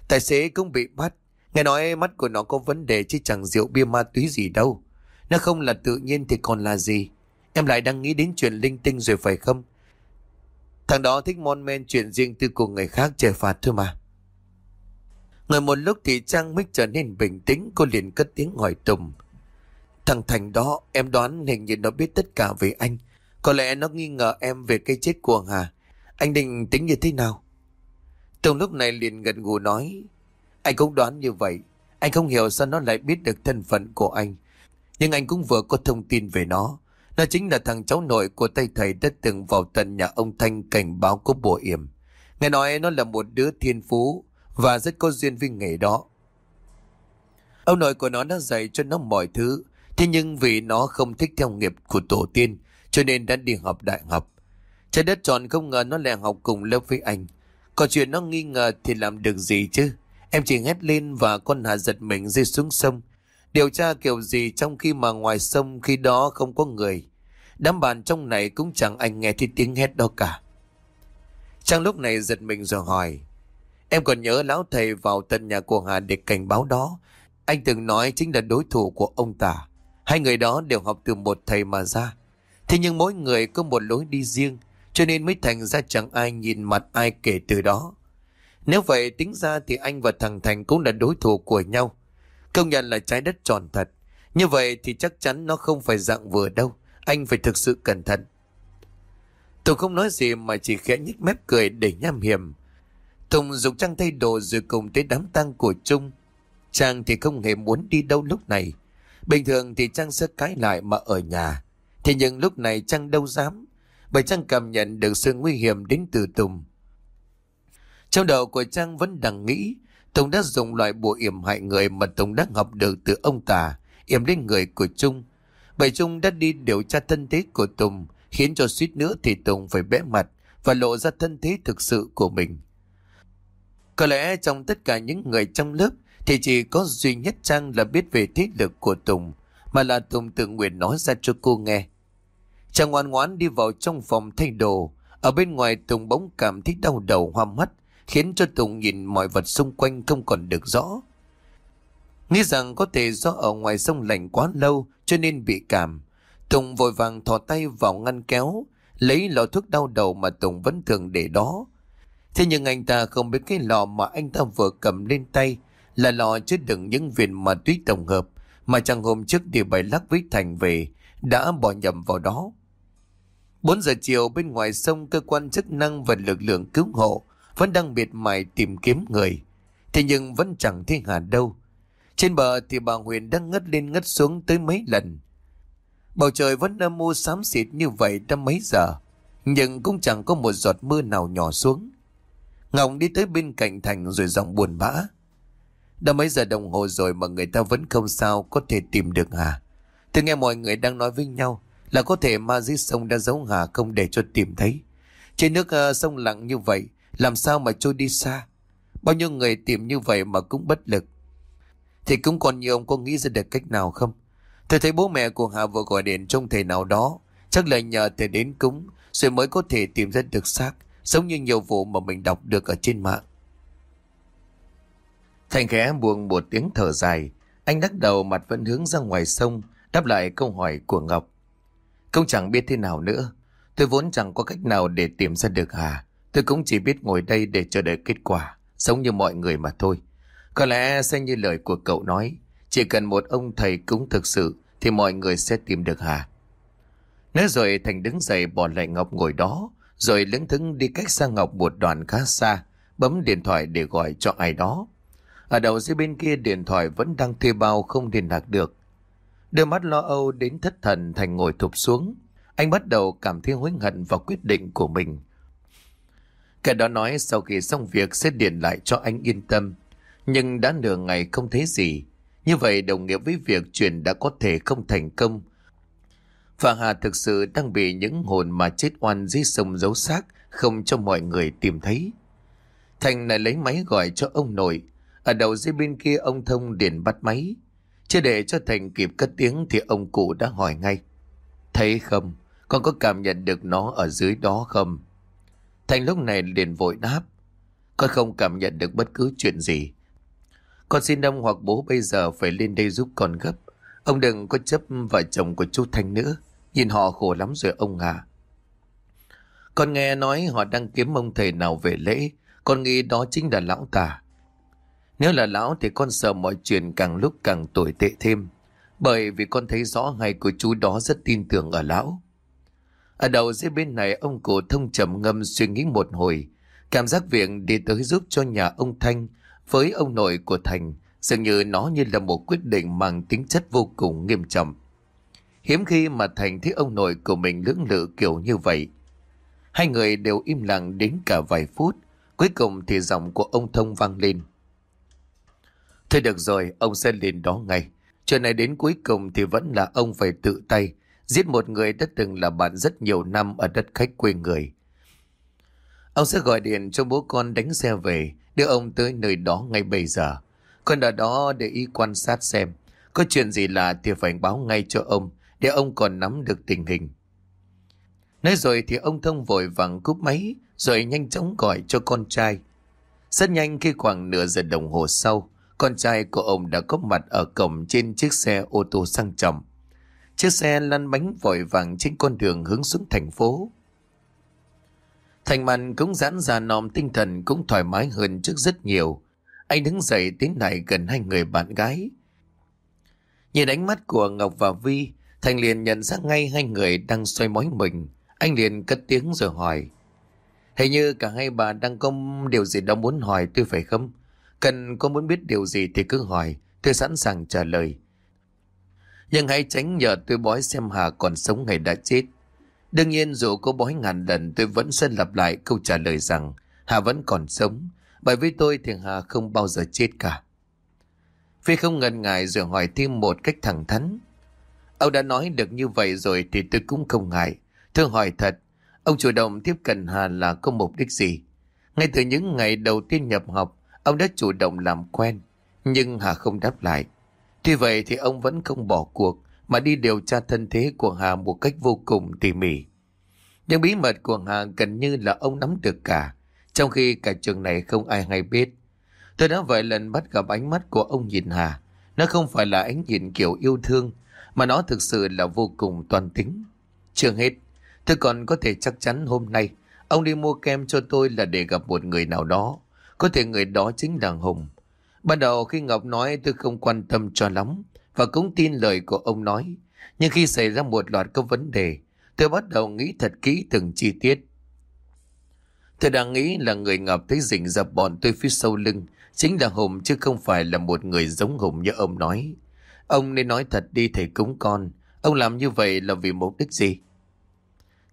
Tài xế cũng bị bắt. Nghe nói mắt của nó có vấn đề chứ chẳng rượu bia ma túy gì đâu. Nó không là tự nhiên thì còn là gì? Em lại đang nghĩ đến chuyện linh tinh rồi phải không? Thằng đó thích mon men chuyện riêng tư của người khác trời phạt thôi mà. Ngồi một lúc thì Trang mới trở nên bình tĩnh, cô liền cất tiếng hỏi Tùng. Thằng Thành đó em đoán hình như nó biết tất cả về anh. Có lẽ nó nghi ngờ em về cái chết của Hà. Anh định tính như thế nào? Tùng lúc này liền gần gù nói. Anh cũng đoán như vậy. Anh không hiểu sao nó lại biết được thân phận của anh. Nhưng anh cũng vừa có thông tin về nó. Nó chính là thằng cháu nội của tay thầy đã từng vào tận nhà ông Thanh cảnh báo có bộ yểm. Nghe nói nó là một đứa thiên phú và rất có duyên với nghề đó. Ông nội của nó đã dạy cho nó mọi thứ Thế nhưng vì nó không thích theo nghiệp của tổ tiên, cho nên đã đi học đại học. Trái đất tròn không ngờ nó lại học cùng lớp với anh. có chuyện nó nghi ngờ thì làm được gì chứ? Em chỉ hét lên và con Hà giật mình rơi xuống sông. Điều tra kiểu gì trong khi mà ngoài sông khi đó không có người. Đám bàn trong này cũng chẳng anh nghe thấy tiếng hét đó cả. Trang lúc này giật mình rồi hỏi. Em còn nhớ lão thầy vào tận nhà của Hà để cảnh báo đó. Anh từng nói chính là đối thủ của ông ta. Hai người đó đều học từ một thầy mà ra. Thế nhưng mỗi người có một lối đi riêng, cho nên mới thành ra chẳng ai nhìn mặt ai kể từ đó. Nếu vậy, tính ra thì anh và thằng Thành cũng là đối thủ của nhau. Công nhận là trái đất tròn thật. Như vậy thì chắc chắn nó không phải dạng vừa đâu. Anh phải thực sự cẩn thận. Tùng không nói gì mà chỉ khẽ nhích mép cười để nham hiểm. Tùng dục Trang thay đồ rồi cùng tới đám tang của Trung. Trang thì không hề muốn đi đâu lúc này. Bình thường thì Trang sẽ cãi lại mà ở nhà. Thế nhưng lúc này Trang đâu dám. Bởi Trang cảm nhận được sự nguy hiểm đến từ Tùng. Trong đầu của Trang vẫn đang nghĩ Tùng đã dùng loại bùa yểm hại người mà Tùng đã học được từ ông tà, yểm lên người của Trung. Bởi Trung đã đi điều tra thân thế của Tùng, khiến cho suýt nữa thì Tùng phải bẽ mặt và lộ ra thân thế thực sự của mình. Có lẽ trong tất cả những người trong lớp thì chỉ có duy nhất Trang là biết về thế lực của Tùng, mà là Tùng tự nguyện nói ra cho cô nghe chàng ngoan ngoãn đi vào trong phòng thay đồ, ở bên ngoài Tùng bỗng cảm thấy đau đầu hoa mắt, khiến cho Tùng nhìn mọi vật xung quanh không còn được rõ. Nghĩ rằng có thể do ở ngoài sông lạnh quá lâu cho nên bị cảm. Tùng vội vàng thò tay vào ngăn kéo, lấy lọ thuốc đau đầu mà Tùng vẫn thường để đó. Thế nhưng anh ta không biết cái lọ mà anh ta vừa cầm lên tay là lọ chứa đựng những viên ma túy tổng hợp mà chàng hôm trước đi bày lắc với Thành về đã bỏ nhầm vào đó. 4 giờ chiều bên ngoài sông cơ quan chức năng và lực lượng cứu hộ vẫn đang miệt mài tìm kiếm người. Thế nhưng vẫn chẳng thấy Hà đâu. Trên bờ thì bà Huyền đang ngất lên ngất xuống tới mấy lần. Bầu trời vẫn âm mưu xám xịt như vậy đã mấy giờ, nhưng cũng chẳng có một giọt mưa nào nhỏ xuống. Ngọc đi tới bên cạnh Thành rồi giọng buồn bã. Đã mấy giờ đồng hồ rồi mà người ta vẫn không sao có thể tìm được Hà. Tôi nghe mọi người đang nói với nhau là có thể ma dưới sông đã giấu Hà không để cho tìm thấy. Trên nước uh, sông lặng như vậy, làm sao mà trôi đi xa? Bao nhiêu người tìm như vậy mà cũng bất lực. Thì cũng còn nhiều ông có nghĩ ra được cách nào không? Tôi thấy bố mẹ của Hà vừa gọi điện trong thầy nào đó. Chắc là nhờ thầy đến cúng rồi mới có thể tìm ra được xác. Giống như nhiều vụ mà mình đọc được ở trên mạng. Thành khẽ buông một tiếng thở dài. Anh đắc đầu mặt vẫn hướng ra ngoài sông, đáp lại câu hỏi của Ngọc. Không chẳng biết thế nào nữa. Tôi vốn chẳng có cách nào để tìm ra được Hà. Tôi cũng chỉ biết ngồi đây để chờ đợi kết quả, giống như mọi người mà thôi. Có lẽ sẽ như lời của cậu nói, chỉ cần một ông thầy cúng thực sự thì mọi người sẽ tìm được Hà. Nói rồi Thành đứng dậy bỏ lại Ngọc ngồi đó, rồi lững thững đi cách xa Ngọc một đoạn khá xa, bấm điện thoại để gọi cho ai đó. Ở đầu dưới bên kia điện thoại vẫn đang thuê bao không liên lạc được. Đôi mắt lo âu đến thất thần Thành ngồi thụp xuống. Anh bắt đầu cảm thấy hối hận vào quyết định của mình. Kẻ đó nói sau khi xong việc sẽ điện lại cho anh yên tâm. Nhưng đã nửa ngày không thấy gì. Như vậy đồng nghĩa với việc chuyện đã có thể không thành công. Và Hà thực sự đang bị những hồn mà chết oan dưới sông giấu xác không cho mọi người tìm thấy. Thành lại lấy máy gọi cho ông nội. Ở đầu dưới bên kia ông Thông điện bắt máy. Chưa để cho Thành kịp cất tiếng thì ông cụ đã hỏi ngay. Thấy không? Con có cảm nhận được nó ở dưới đó không? Thành lúc này liền vội đáp. Con không cảm nhận được bất cứ chuyện gì. Con xin ông hoặc bố bây giờ phải lên đây giúp con gấp. Ông đừng có chấp vợ chồng của chú Thanh nữa. Nhìn họ khổ lắm rồi ông à. Con nghe nói họ đang kiếm ông thầy nào về lễ. Con nghĩ đó chính là lão tà. Nếu là lão thì con sợ mọi chuyện càng lúc càng tồi tệ thêm. Bởi vì con thấy rõ hai của chú đó rất tin tưởng ở lão. Ở đầu dưới bên này, ông cụ thông trầm ngâm suy nghĩ một hồi. Cảm giác việc đi tới giúp cho nhà ông Thanh với ông nội của Thành dường như nó như là một quyết định mang tính chất vô cùng nghiêm trọng. Hiếm khi mà Thành thấy ông nội của mình lưỡng lự kiểu như vậy. Hai người đều im lặng đến cả vài phút. Cuối cùng thì giọng của ông Thông vang lên. Thôi được rồi, ông sẽ lên đó ngay. Chuyện này đến cuối cùng thì vẫn là ông phải tự tay giết một người đã từng là bạn rất nhiều năm ở đất khách quê người. Ông sẽ gọi điện cho bố con đánh xe về, đưa ông tới nơi đó ngay bây giờ. Con ở đó để ý quan sát xem, có chuyện gì lạ thì phải báo ngay cho ông, để ông còn nắm được tình hình. Nói rồi thì ông thông vội vàng cúp máy, rồi nhanh chóng gọi cho con trai. Rất nhanh khi khoảng nửa giờ đồng hồ sau, con trai của ông đã có mặt ở cổng trên chiếc xe ô tô sang trọng. Chiếc xe lăn bánh vội vàng trên con đường hướng xuống thành phố. Thành mạnh cũng giãn ra nòm tinh thần cũng thoải mái hơn trước rất nhiều. Anh đứng dậy tiến lại gần hai người bạn gái. Nhìn ánh mắt của Ngọc và Vi, Thành liền nhận ra ngay hai người đang xoay mối mình. Anh liền cất tiếng rồi hỏi. Hình như cả hai bà đang có điều gì đó muốn hỏi tôi phải không? Cần có muốn biết điều gì thì cứ hỏi, tôi sẵn sàng trả lời. Nhưng hãy tránh nhờ tôi bói xem Hà còn sống hay đã chết. Đương nhiên dù có bói ngàn lần tôi vẫn sẽ lặp lại câu trả lời rằng Hà vẫn còn sống. Bởi với tôi thì Hà không bao giờ chết cả. Phi không ngần ngại rồi hỏi thêm một cách thẳng thắn. Ông đã nói được như vậy rồi thì tôi cũng không ngại. Thưa hỏi thật, ông chủ động tiếp cận Hà là có mục đích gì? Ngay từ những ngày đầu tiên nhập học, ông đã chủ động làm quen. Nhưng Hà không đáp lại. Tuy vậy thì ông vẫn không bỏ cuộc mà đi điều tra thân thế của Hà một cách vô cùng tỉ mỉ. những bí mật của Hà gần như là ông nắm được cả, trong khi cả trường này không ai hay biết. Tôi đã vài lần bắt gặp ánh mắt của ông nhìn Hà. Nó không phải là ánh nhìn kiểu yêu thương, mà nó thực sự là vô cùng toàn tính. Chưa hết, tôi còn có thể chắc chắn hôm nay, ông đi mua kem cho tôi là để gặp một người nào đó. Có thể người đó chính là Hùng. Ban đầu khi Ngọc nói tôi không quan tâm cho lắm và cũng tin lời của ông nói. Nhưng khi xảy ra một loạt các vấn đề, tôi bắt đầu nghĩ thật kỹ từng chi tiết. Tôi đang nghĩ là người Ngọc thấy rình dập bọn tôi phía sau lưng chính là Hùng chứ không phải là một người giống Hùng như ông nói. Ông nên nói thật đi thầy cúng con. Ông làm như vậy là vì mục đích gì?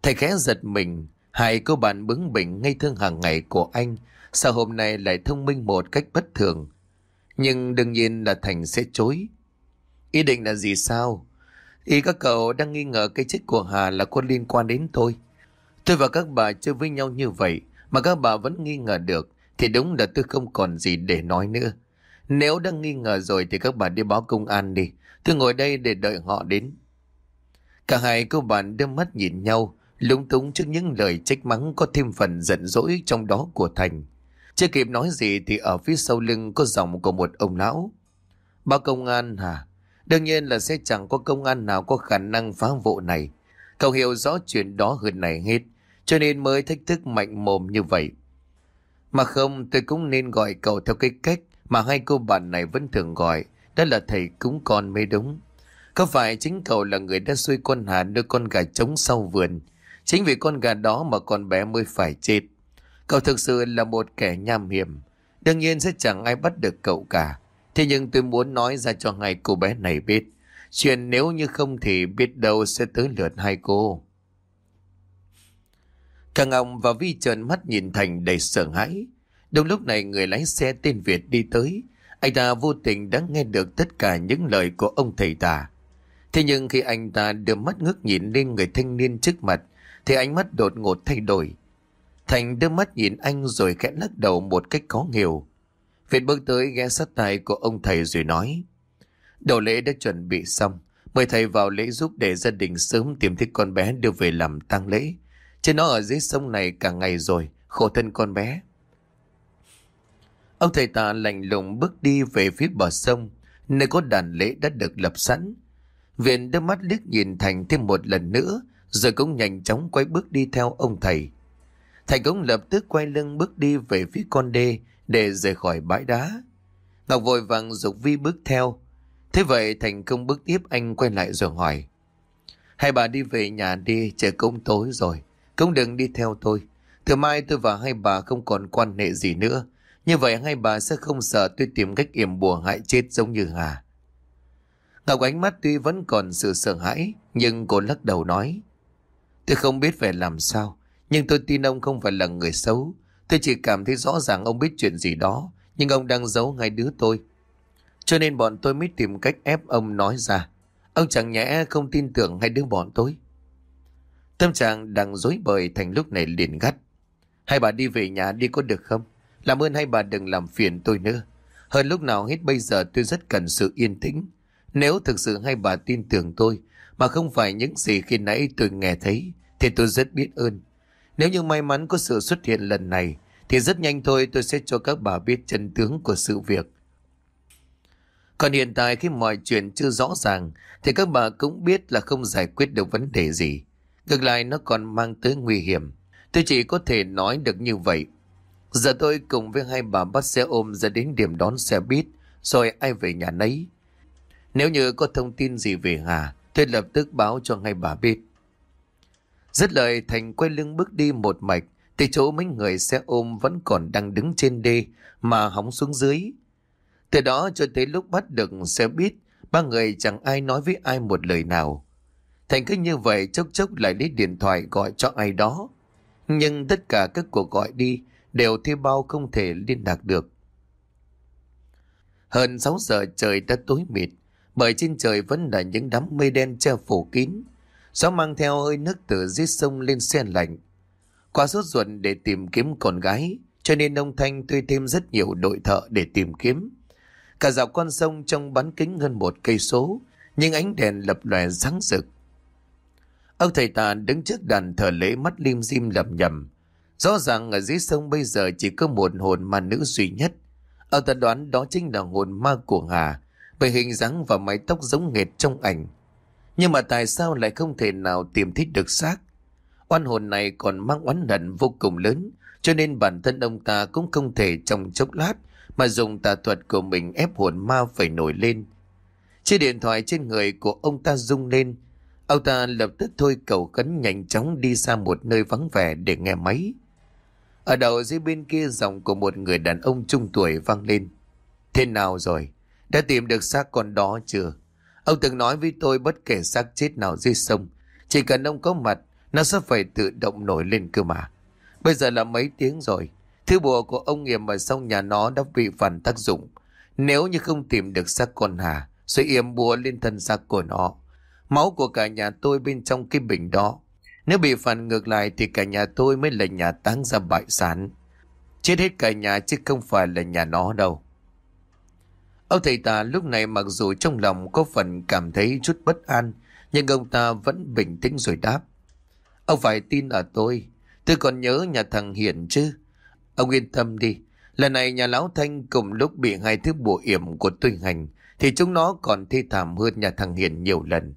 Thầy khẽ giật mình, hai cô bạn bướng bỉnh ngây thương hàng ngày của anh, sao hôm nay lại thông minh một cách bất thường. Nhưng đương nhiên là Thành sẽ chối. Ý định là gì sao? Ý các cậu đang nghi ngờ cái chết của Hà là có liên quan đến tôi. Tôi và các bà chơi với nhau như vậy mà các bà vẫn nghi ngờ được thì đúng là tôi không còn gì để nói nữa. Nếu đang nghi ngờ rồi thì các bà đi báo công an đi. Tôi ngồi đây để đợi họ đến. Cả hai cô bạn đưa mắt nhìn nhau, lúng túng trước những lời trách mắng có thêm phần giận dỗi trong đó của Thành. Chưa kịp nói gì thì ở phía sau lưng có giọng của một ông lão. Báo công an hả? Đương nhiên là sẽ chẳng có công an nào có khả năng phá vụ này. Cậu hiểu rõ chuyện đó hơn này hết, cho nên mới thách thức mạnh mồm như vậy. Mà không, tôi cũng nên gọi cậu theo cái cách mà hai cô bạn này vẫn thường gọi, đó là thầy cúng con mới đúng. Có phải chính cậu là người đã xui con Hà đưa con gà trống sau vườn? Chính vì con gà đó mà con bé mới phải chết. Cậu thực sự là một kẻ nham hiểm. Đương nhiên sẽ chẳng ai bắt được cậu cả. Thế nhưng tôi muốn nói ra cho ngay cô bé này biết. Chuyện nếu như không thì biết đâu sẽ tới lượt hai cô. Càng ông và Vi trợn mắt nhìn Thành đầy sợ hãi. Đúng lúc này người lái xe tên Việt đi tới. Anh ta vô tình đã nghe được tất cả những lời của ông thầy tà. Thế nhưng khi anh ta đưa mắt ngước nhìn lên người thanh niên trước mặt, thì ánh mắt đột ngột thay đổi. Thành đưa mắt nhìn anh rồi khẽ lắc đầu một cách khó hiểu. Việt bước tới ghé sát tay của ông thầy rồi nói. Đồ lễ đã chuẩn bị xong. Mời thầy vào lễ giúp để gia đình sớm tìm thấy con bé đưa về làm tang lễ. Chứ nó ở dưới sông này cả ngày rồi, khổ thân con bé. Ông thầy tạ lạnh lùng bước đi về phía bờ sông, nơi có đàn lễ đã được lập sẵn. Viện đưa mắt liếc nhìn Thành thêm một lần nữa, rồi cũng nhanh chóng quay bước đi theo ông thầy thầy cũng lập tức quay lưng bước đi về phía con đê để rời khỏi bãi đá. Ngọc vội vàng dục Vi bước theo. Thế vậy Thành công bước tiếp anh quay lại rồi hỏi. Hai bà đi về nhà đi, trời cũng tối rồi. Cũng đừng đi theo tôi. Từ mai tôi và hai bà không còn quan hệ gì nữa. Như vậy hai bà sẽ không sợ tôi tìm cách yểm bùa hại chết giống như Hà. Ngọc ánh mắt tuy vẫn còn sự sợ hãi, nhưng cô lắc đầu nói. Tôi không biết phải làm sao, nhưng tôi tin ông không phải là người xấu. Tôi chỉ cảm thấy rõ ràng ông biết chuyện gì đó, nhưng ông đang giấu ngay đứa tôi. Cho nên bọn tôi mới tìm cách ép ông nói ra. Ông chẳng nhẽ không tin tưởng hai đứa bọn tôi. Tâm trạng đang dối bời thành lúc này liền gắt. Hai bà đi về nhà đi có được không? Làm ơn hai bà đừng làm phiền tôi nữa. Hơn lúc nào hết bây giờ tôi rất cần sự yên tĩnh. Nếu thực sự hai bà tin tưởng tôi, mà không phải những gì khi nãy tôi nghe thấy, thì tôi rất biết ơn. Nếu như may mắn có sự xuất hiện lần này, thì rất nhanh thôi tôi sẽ cho các bà biết chân tướng của sự việc. Còn hiện tại khi mọi chuyện chưa rõ ràng, thì các bà cũng biết là không giải quyết được vấn đề gì. Ngược lại nó còn mang tới nguy hiểm. Tôi chỉ có thể nói được như vậy. Giờ tôi cùng với hai bà bắt xe ôm ra đến điểm đón xe buýt, rồi ai về nhà nấy. Nếu như có thông tin gì về Hà, tôi lập tức báo cho ngay bà biết. Dứt lời Thành quay lưng bước đi một mạch, thì chỗ mấy người xe ôm vẫn còn đang đứng trên đê mà hóng xuống dưới. Từ đó cho tới lúc bắt được xe buýt, ba người chẳng ai nói với ai một lời nào. Thành cứ như vậy chốc chốc lại lấy điện thoại gọi cho ai đó. Nhưng tất cả các cuộc gọi đi đều thuê bao không thể liên lạc được. Hơn 6 giờ trời đã tối mịt, bởi trên trời vẫn là những đám mây đen che phủ kín. Gió mang theo hơi nước từ dưới sông lên xe lạnh. Qua sốt ruột để tìm kiếm con gái, cho nên ông Thanh thuê thêm rất nhiều đội thợ để tìm kiếm. Cả dọc con sông trong bán kính hơn một cây số, nhưng ánh đèn lập lòe sáng rực. Ông thầy tà đứng trước đàn thờ lễ mắt lim dim lầm nhầm. Rõ ràng ở dưới sông bây giờ chỉ có một hồn ma nữ duy nhất. Ông ta đoán đó chính là hồn ma của Hà, bởi hình dáng và mái tóc giống nghệt trong ảnh. Nhưng mà tại sao lại không thể nào tìm thấy được xác? Oan hồn này còn mang oán hận vô cùng lớn, cho nên bản thân ông ta cũng không thể trong chốc lát mà dùng tà thuật của mình ép hồn ma phải nổi lên. Chiếc điện thoại trên người của ông ta rung lên, ông ta lập tức thôi cầu khấn nhanh chóng đi xa một nơi vắng vẻ để nghe máy. Ở đầu dưới bên kia giọng của một người đàn ông trung tuổi vang lên. Thế nào rồi? Đã tìm được xác con đó chưa? Ông từng nói với tôi bất kể xác chết nào dưới sông, chỉ cần ông có mặt, nó sẽ phải tự động nổi lên cơ mà. Bây giờ là mấy tiếng rồi, thư bùa của ông Yểm ở sông nhà nó đã bị phản tác dụng. Nếu như không tìm được xác con Hà, sẽ yểm bùa lên thân xác của nó. Máu của cả nhà tôi bên trong cái bình đó. Nếu bị phản ngược lại thì cả nhà tôi mới là nhà táng ra bại sản. Chết hết cả nhà chứ không phải là nhà nó đâu. Ông thầy ta lúc này mặc dù trong lòng có phần cảm thấy chút bất an, nhưng ông ta vẫn bình tĩnh rồi đáp. Ông phải tin ở tôi, tôi còn nhớ nhà thằng Hiển chứ. Ông yên tâm đi, lần này nhà Lão Thanh cùng lúc bị hai thứ bùa yểm của tôi hành, thì chúng nó còn thi thảm hơn nhà thằng Hiển nhiều lần.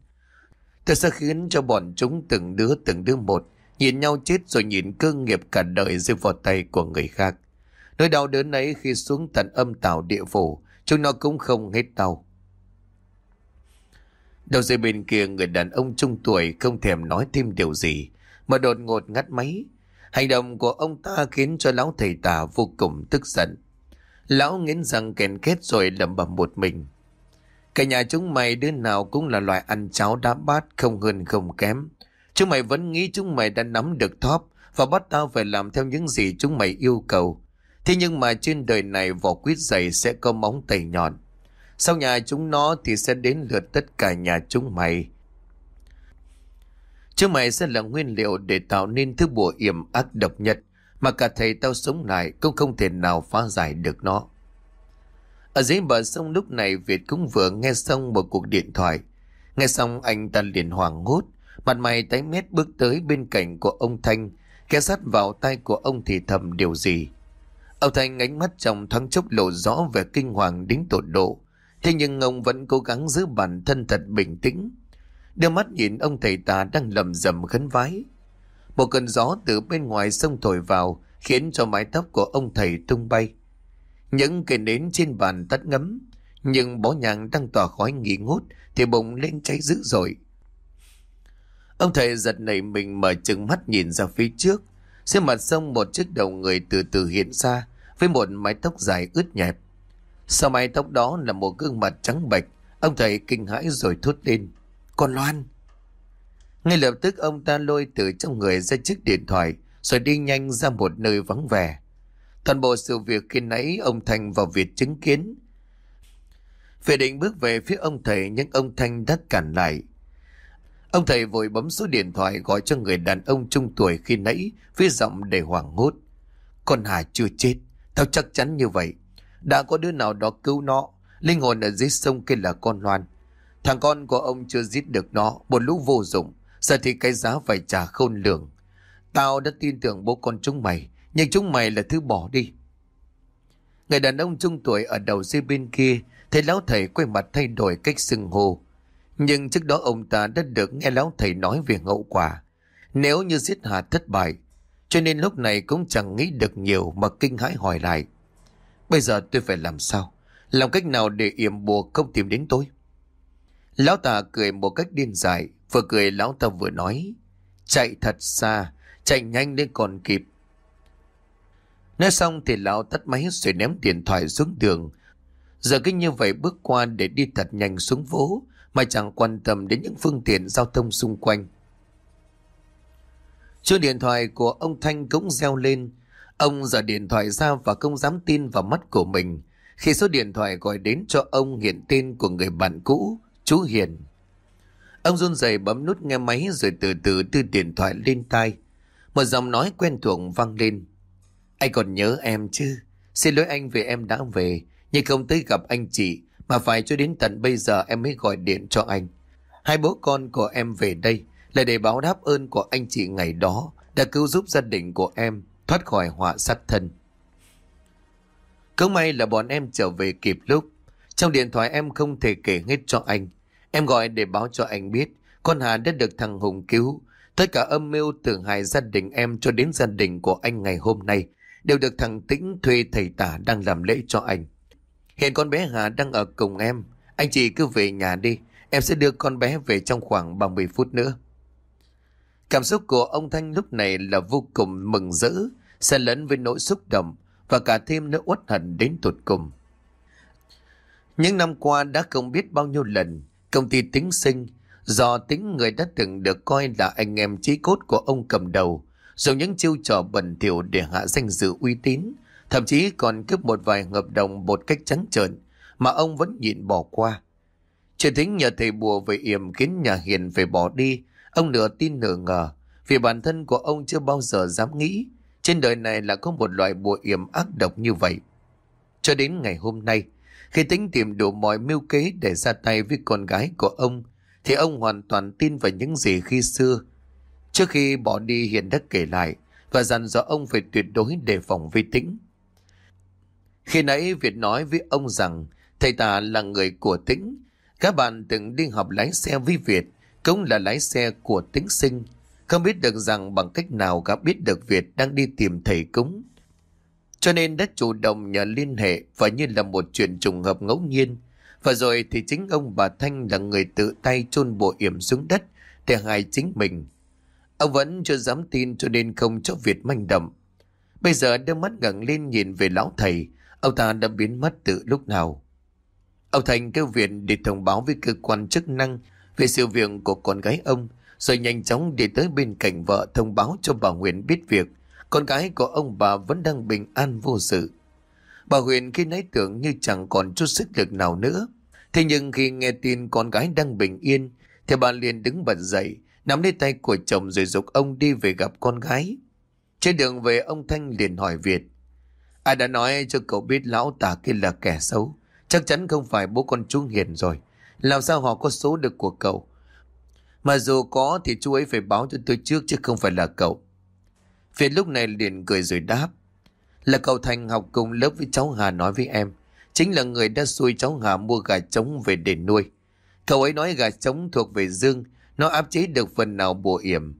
Tôi sẽ khiến cho bọn chúng từng đứa từng đứa một, nhìn nhau chết rồi nhìn cơ nghiệp cả đời rơi vào tay của người khác. Nỗi đau đớn ấy khi xuống tận âm tào địa phủ, chúng nó cũng không hết đau. Đầu dây bên kia người đàn ông trung tuổi không thèm nói thêm điều gì, mà đột ngột ngắt máy. Hành động của ông ta khiến cho lão thầy tà vô cùng tức giận. Lão nghiến răng kèn kết rồi lẩm bẩm một mình. Cả nhà chúng mày đứa nào cũng là loại ăn cháo đá bát không hơn không kém. Chúng mày vẫn nghĩ chúng mày đã nắm được thóp và bắt tao phải làm theo những gì chúng mày yêu cầu. Thế nhưng mà trên đời này vỏ quýt dày sẽ có móng tay nhọn. Sau nhà chúng nó thì sẽ đến lượt tất cả nhà chúng mày. Chúng mày sẽ là nguyên liệu để tạo nên thứ bùa yểm ác độc nhất mà cả thầy tao sống lại cũng không thể nào phá giải được nó. Ở dưới bờ sông lúc này Việt cũng vừa nghe xong một cuộc điện thoại. Nghe xong anh ta liền hoảng hốt, mặt mày tái mét bước tới bên cạnh của ông Thanh, ghé sát vào tay của ông thì thầm điều gì. Ông Thanh ánh mắt trong thoáng chốc lộ rõ vẻ kinh hoàng đến tột độ. Thế nhưng ông vẫn cố gắng giữ bản thân thật bình tĩnh. Đưa mắt nhìn ông thầy tà đang lầm rầm khấn vái. Một cơn gió từ bên ngoài sông thổi vào khiến cho mái tóc của ông thầy tung bay. Những cây nến trên bàn tắt ngấm, nhưng bó nhang đang tỏa khói nghỉ ngút thì bùng lên cháy dữ dội. Ông thầy giật nảy mình mở chừng mắt nhìn ra phía trước. Trên mặt sông một chiếc đầu người từ từ hiện ra với một mái tóc dài ướt nhẹp. Sau mái tóc đó là một gương mặt trắng bệch. Ông thầy kinh hãi rồi thốt lên. Con Loan! Ngay lập tức ông ta lôi từ trong người ra chiếc điện thoại rồi đi nhanh ra một nơi vắng vẻ. Toàn bộ sự việc khi nãy ông thanh vào việc chứng kiến. Về định bước về phía ông thầy nhưng ông Thanh đã cản lại. Ông thầy vội bấm số điện thoại gọi cho người đàn ông trung tuổi khi nãy với giọng đầy hoảng hốt. Con Hà chưa chết, tao chắc chắn như vậy. Đã có đứa nào đó cứu nó, linh hồn ở dưới sông kia là con Loan. Thằng con của ông chưa giết được nó, một lũ vô dụng, giờ thì cái giá phải trả khôn lường. Tao đã tin tưởng bố con chúng mày, nhưng chúng mày là thứ bỏ đi. Người đàn ông trung tuổi ở đầu dây bên kia thấy lão thầy quay mặt thay đổi cách xưng hô. Nhưng trước đó ông ta đã được nghe lão thầy nói về hậu quả. Nếu như giết hà thất bại, cho nên lúc này cũng chẳng nghĩ được nhiều mà kinh hãi hỏi lại. Bây giờ tôi phải làm sao? Làm cách nào để yểm bùa không tìm đến tôi? Lão ta cười một cách điên dại, vừa cười lão ta vừa nói. Chạy thật xa, chạy nhanh đến còn kịp. Nói xong thì lão tắt máy rồi ném điện thoại xuống đường. Giờ kinh như vậy bước qua để đi thật nhanh xuống phố mà chẳng quan tâm đến những phương tiện giao thông xung quanh. Chuông điện thoại của ông Thanh cũng reo lên. Ông giở điện thoại ra và không dám tin vào mắt của mình. Khi số điện thoại gọi đến cho ông hiện tên của người bạn cũ, chú Hiền. Ông run rẩy bấm nút nghe máy rồi từ từ đưa điện thoại lên tai. Một giọng nói quen thuộc vang lên. Anh còn nhớ em chứ? Xin lỗi anh vì em đã về, nhưng không tới gặp anh chị, mà phải cho đến tận bây giờ em mới gọi điện cho anh. Hai bố con của em về đây là để báo đáp ơn của anh chị ngày đó đã cứu giúp gia đình của em thoát khỏi họa sát thân. Cứ may là bọn em trở về kịp lúc. Trong điện thoại em không thể kể hết cho anh. Em gọi để báo cho anh biết con Hà đã được thằng Hùng cứu. Tất cả âm mưu từ hại gia đình em cho đến gia đình của anh ngày hôm nay đều được thằng Tĩnh thuê thầy tả đang làm lễ cho anh. Hiện con bé Hà đang ở cùng em. Anh chị cứ về nhà đi. Em sẽ đưa con bé về trong khoảng 30 phút nữa. Cảm xúc của ông Thanh lúc này là vô cùng mừng rỡ, xen lẫn với nỗi xúc động và cả thêm nỗi uất hận đến tột cùng. Những năm qua đã không biết bao nhiêu lần, Công ty tính sinh, do tính người đã từng được coi là anh em chí cốt của ông cầm đầu, dùng những chiêu trò bẩn thỉu để hạ danh dự uy tín, thậm chí còn cướp một vài hợp đồng một cách trắng trợn mà ông vẫn nhịn bỏ qua. Chuyện tính nhờ thầy bùa về yểm khiến nhà hiền phải bỏ đi, ông nửa tin nửa ngờ, vì bản thân của ông chưa bao giờ dám nghĩ trên đời này là có một loại bùa yểm ác độc như vậy. Cho đến ngày hôm nay, khi tính tìm đủ mọi mưu kế để ra tay với con gái của ông, thì ông hoàn toàn tin vào những gì khi xưa. Trước khi bỏ đi Hiền đã kể lại và dặn dò ông phải tuyệt đối đề phòng vi tĩnh. Khi nãy Việt nói với ông rằng thầy ta là người của tĩnh. Các bạn từng đi học lái xe với Việt, cũng là lái xe của tính sinh. Không biết được rằng bằng cách nào gã biết được Việt đang đi tìm thầy cúng. Cho nên đã chủ động nhờ liên hệ và như là một chuyện trùng hợp ngẫu nhiên. Và rồi thì chính ông bà Thanh là người tự tay chôn bộ yểm xuống đất để hại chính mình. Ông vẫn chưa dám tin cho nên không cho Việt manh động. Bây giờ đưa mắt ngẩng lên nhìn về lão thầy, ông ta đã biến mất từ lúc nào. Ông Thành kêu viện để thông báo với cơ quan chức năng về sự việc của con gái ông, rồi nhanh chóng đi tới bên cạnh vợ thông báo cho bà Huyền biết việc con gái của ông bà vẫn đang bình an vô sự. Bà Huyền khi nấy tưởng như chẳng còn chút sức lực nào nữa. Thế nhưng khi nghe tin con gái đang bình yên, thì bà liền đứng bật dậy, nắm lấy tay của chồng rồi dục ông đi về gặp con gái. Trên đường về ông Thanh liền hỏi Việt. Ai đã nói cho cậu biết lão tà kia là kẻ xấu? Chắc chắn không phải bố con chú Hiền rồi. Làm sao họ có số được của cậu? Mà dù có thì chú ấy phải báo cho tôi trước chứ không phải là cậu. Việt lúc này liền cười rồi đáp. Là cậu Thành học cùng lớp với cháu Hà nói với em. Chính là người đã xui cháu Hà mua gà trống về để nuôi. Cậu ấy nói gà trống thuộc về Dương. Nó áp chế được phần nào bùa yểm.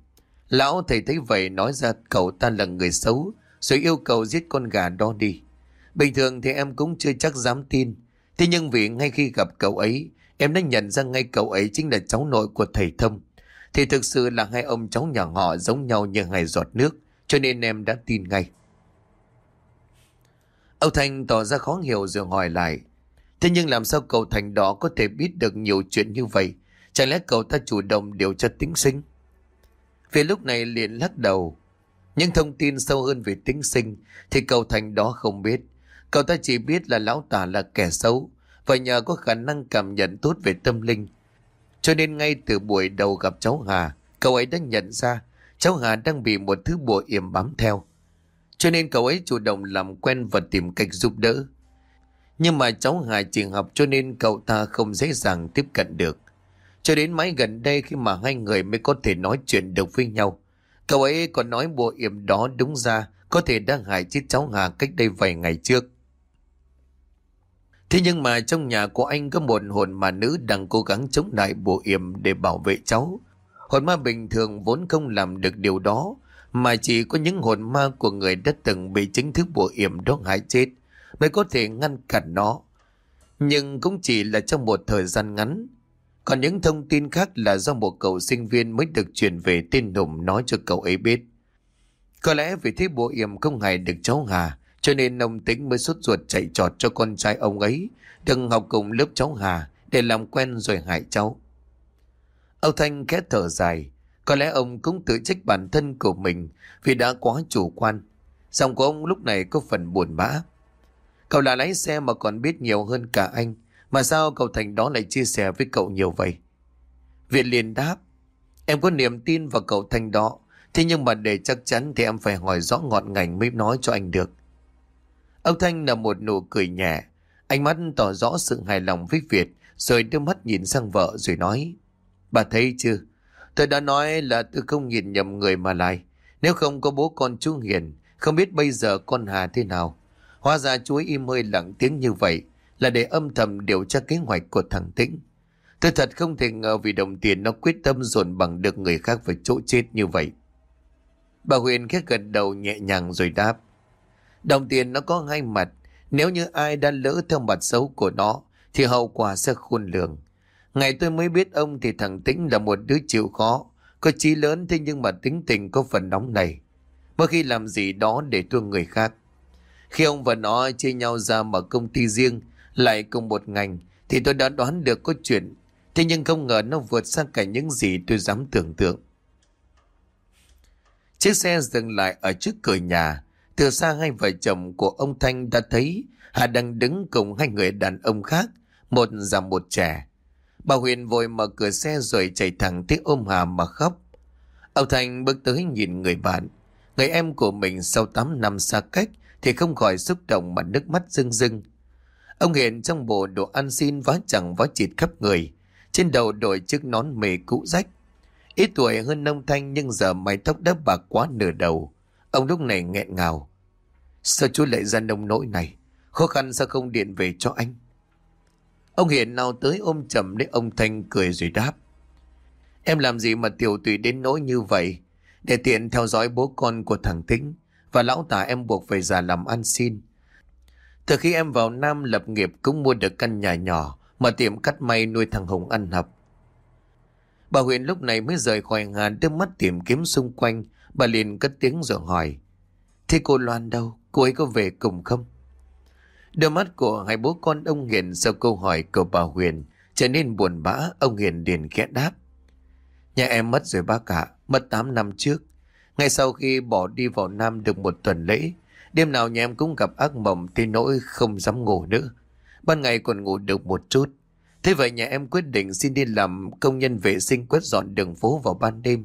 Lão thầy thấy vậy nói ra cậu ta là người xấu. Rồi yêu cầu giết con gà đó đi. Bình thường thì em cũng chưa chắc dám tin. Thế nhưng vì ngay khi gặp cậu ấy, em đã nhận ra ngay cậu ấy chính là cháu nội của thầy Thông. Thì thực sự là hai ông cháu nhà họ giống nhau như hai giọt nước, cho nên em đã tin ngay. Âu Thành tỏ ra khó hiểu rồi hỏi lại. Thế nhưng làm sao cậu Thành đó có thể biết được nhiều chuyện như vậy? Chẳng lẽ cậu ta chủ động điều tra tính sinh? Vì lúc này liền lắc đầu. Những thông tin sâu hơn về tính sinh thì cậu Thành đó không biết. Cậu ta chỉ biết là lão tả là kẻ xấu và nhờ có khả năng cảm nhận tốt về tâm linh. Cho nên ngay từ buổi đầu gặp cháu Hà, cậu ấy đã nhận ra cháu Hà đang bị một thứ bùa yểm bám theo. Cho nên cậu ấy chủ động làm quen và tìm cách giúp đỡ. Nhưng mà cháu Hà chỉ học cho nên cậu ta không dễ dàng tiếp cận được. Cho đến mãi gần đây khi mà hai người mới có thể nói chuyện được với nhau. Cậu ấy còn nói bùa yểm đó đúng ra có thể đang hại chết cháu Hà cách đây vài ngày trước. Thế nhưng mà trong nhà của anh có một hồn ma nữ đang cố gắng chống lại bộ yểm để bảo vệ cháu. Hồn ma bình thường vốn không làm được điều đó, mà chỉ có những hồn ma của người đã từng bị chính thức bộ yểm đó hại chết mới có thể ngăn cản nó. Nhưng cũng chỉ là trong một thời gian ngắn. Còn những thông tin khác là do một cậu sinh viên mới được truyền về tên Nùng nói cho cậu ấy biết. Có lẽ vì thế bộ yểm không hại được cháu Hà, cho nên ông Tĩnh mới sốt ruột chạy trọt cho con trai ông ấy đừng học cùng lớp cháu Hà để làm quen rồi hại cháu. Âu Thanh khẽ thở dài. Có lẽ ông cũng tự trách bản thân của mình vì đã quá chủ quan. Giọng của ông lúc này có phần buồn bã. Cậu là lái xe mà còn biết nhiều hơn cả anh. Mà sao cậu Thành đó lại chia sẻ với cậu nhiều vậy? Viện liền đáp. Em có niềm tin vào cậu Thành đó. Thế nhưng mà để chắc chắn thì em phải hỏi rõ ngọn ngành mới nói cho anh được. Ông Thanh là một nụ cười nhẹ, ánh mắt tỏ rõ sự hài lòng với Việt, rồi đưa mắt nhìn sang vợ rồi nói. Bà thấy chưa? Tôi đã nói là tôi không nhìn nhầm người mà lại. Nếu không có bố con chú Hiền, không biết bây giờ con Hà thế nào. Hóa ra chú ấy im hơi lặng tiếng như vậy là để âm thầm điều tra kế hoạch của thằng Tĩnh. Tôi thật không thể ngờ vì đồng tiền nó quyết tâm dồn bằng được người khác vào chỗ chết như vậy. Bà Huyền khẽ gật đầu nhẹ nhàng rồi đáp. Đồng tiền nó có hai mặt. Nếu như ai đã lỡ theo mặt xấu của nó, thì hậu quả sẽ khôn lường. Ngày tôi mới biết ông thì thằng Tĩnh là một đứa chịu khó. Có chí lớn thế nhưng mà tính tình có phần nóng này. Mỗi khi làm gì đó để thương người khác. Khi ông và nó chia nhau ra mở công ty riêng, lại cùng một ngành, thì tôi đã đoán được có chuyện Thế nhưng không ngờ nó vượt sang cả những gì tôi dám tưởng tượng. Chiếc xe dừng lại ở trước cửa nhà. Từ xa hai vợ chồng của ông Thanh đã thấy Hà đang đứng cùng hai người đàn ông khác, một già một trẻ. Bà Huyền vội mở cửa xe rồi chạy thẳng tới ôm Hà mà khóc. Ông Thanh bước tới nhìn người bạn. Người em của mình sau 8 năm xa cách thì không khỏi xúc động mà nước mắt rưng rưng. Ông hiện trong bộ đồ ăn xin vá chẳng vá chịt khắp người. Trên đầu đội chiếc nón mề cũ rách. Ít tuổi hơn ông Thanh nhưng giờ mái tóc đã bạc quá nửa đầu. Ông lúc này nghẹn ngào. Sao chú lại ra nông nỗi này? Khó khăn sao không điện về cho anh? Ông Hiền nào tới ôm chầm lấy ông Thanh cười rồi đáp. Em làm gì mà tiểu tùy đến nỗi như vậy? Để tiện theo dõi bố con của thằng Tĩnh và lão tả em buộc phải già làm ăn xin. Từ khi em vào Nam lập nghiệp cũng mua được căn nhà nhỏ mà tiệm cắt may nuôi thằng Hùng ăn học. Bà Huyền lúc này mới rời khỏi ngàn đưa mắt tìm kiếm xung quanh. Bà liền cất tiếng rồi hỏi. Thế cô Loan đâu? Cô ấy có về cùng không? Đôi mắt của hai bố con ông Hiền sau câu hỏi của bà Huyền trở nên buồn bã, ông Hiền liền khẽ đáp. Nhà em mất rồi bác cả, mất 8 năm trước. Ngay sau khi bỏ đi vào Nam được một tuần lễ, đêm nào nhà em cũng gặp ác mộng tới nỗi không dám ngủ nữa. Ban ngày còn ngủ được một chút. Thế vậy nhà em quyết định xin đi làm công nhân vệ sinh quét dọn đường phố vào ban đêm.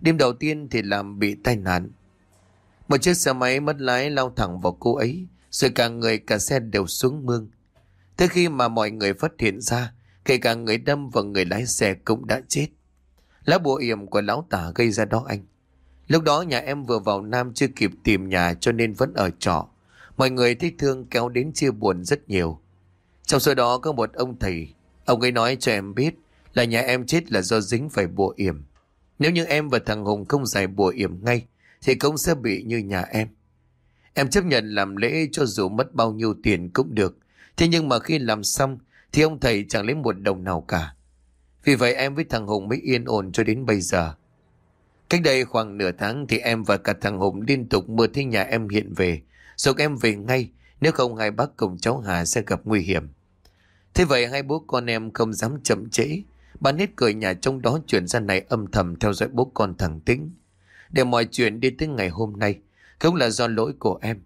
Đêm đầu tiên thì làm bị tai nạn. Một chiếc xe máy mất lái lao thẳng vào cô ấy, rồi cả người cả xe đều xuống mương. Tới khi mà mọi người phát hiện ra, kể cả người đâm và người lái xe cũng đã chết. Lá bùa yểm của lão tả gây ra đó anh. Lúc đó nhà em vừa vào Nam chưa kịp tìm nhà cho nên vẫn ở trọ. Mọi người thích thương kéo đến chia buồn rất nhiều. Trong số đó có một ông thầy. Ông ấy nói cho em biết là nhà em chết là do dính phải bùa yểm. Nếu như em và thằng Hùng không giải bùa yểm ngay thì cũng sẽ bị như nhà em. Em chấp nhận làm lễ cho dù mất bao nhiêu tiền cũng được. Thế nhưng mà khi làm xong thì ông thầy chẳng lấy một đồng nào cả. Vì vậy em với thằng Hùng mới yên ổn cho đến bây giờ. Cách đây khoảng nửa tháng thì em và cả thằng Hùng liên tục mơ thấy nhà em hiện về. Rồi em về ngay, nếu không hai bác cùng cháu Hà sẽ gặp nguy hiểm. Thế vậy hai bố con em không dám chậm trễ. Bà nết cười nhà trong đó chuyển ra này âm thầm theo dõi bố con thằng Tính. Để mọi chuyện đi tới ngày hôm nay, không là do lỗi của em.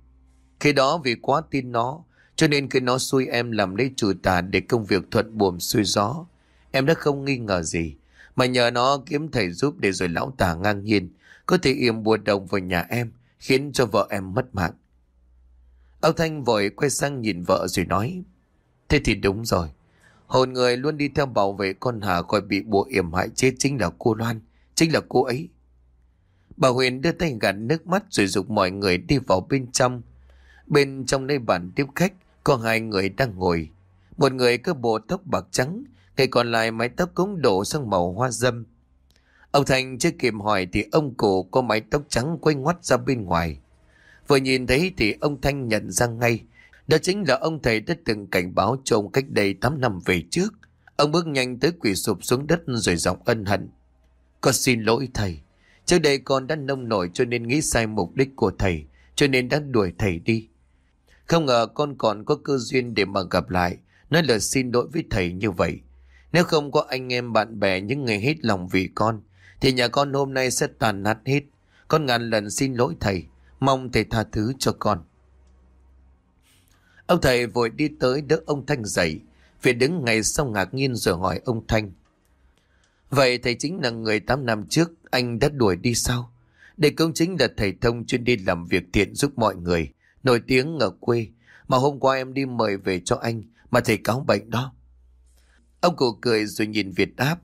Khi đó vì quá tin nó, cho nên khi nó xui em làm lấy chủ tà để công việc thuận buồm xuôi gió. Em đã không nghi ngờ gì, mà nhờ nó kiếm thầy giúp để rồi lão tà ngang nhiên, có thể yểm bùa đồng vào nhà em, khiến cho vợ em mất mạng. Ông Thanh vội quay sang nhìn vợ rồi nói, Thế thì đúng rồi, hồn người luôn đi theo bảo vệ con Hà khỏi bị bùa yểm hại chết chính là cô Loan, chính là cô ấy. Bà Huyền đưa tay gạt nước mắt rồi dục mọi người đi vào bên trong. Bên trong nơi bàn tiếp khách có hai người đang ngồi. Một người có bộ tóc bạc trắng, người còn lại mái tóc cũng đổ sang màu hoa dâm. Ông Thành chưa kịp hỏi thì ông cổ có mái tóc trắng quay ngoắt ra bên ngoài. Vừa nhìn thấy thì ông Thanh nhận ra ngay. Đó chính là ông thầy đã từng cảnh báo cho ông cách đây 8 năm về trước. Ông bước nhanh tới quỳ sụp xuống đất rồi giọng ân hận. Con xin lỗi thầy. Trước đây con đã nông nổi cho nên nghĩ sai mục đích của thầy, cho nên đã đuổi thầy đi. Không ngờ con còn có cơ duyên để mà gặp lại, nói lời xin lỗi với thầy như vậy. Nếu không có anh em bạn bè những người hết lòng vì con, thì nhà con hôm nay sẽ tàn nát hết. Con ngàn lần xin lỗi thầy, mong thầy tha thứ cho con. Ông thầy vội đi tới đỡ ông Thanh dậy, Việt đứng ngay sau ngạc nhiên rồi hỏi ông Thanh. Vậy thầy chính là người 8 năm trước anh đã đuổi đi sao? để công chính là thầy thông chuyên đi làm việc thiện giúp mọi người, nổi tiếng ở quê. Mà hôm qua em đi mời về cho anh, mà thầy cáo bệnh đó. Ông cụ cười rồi nhìn Việt đáp.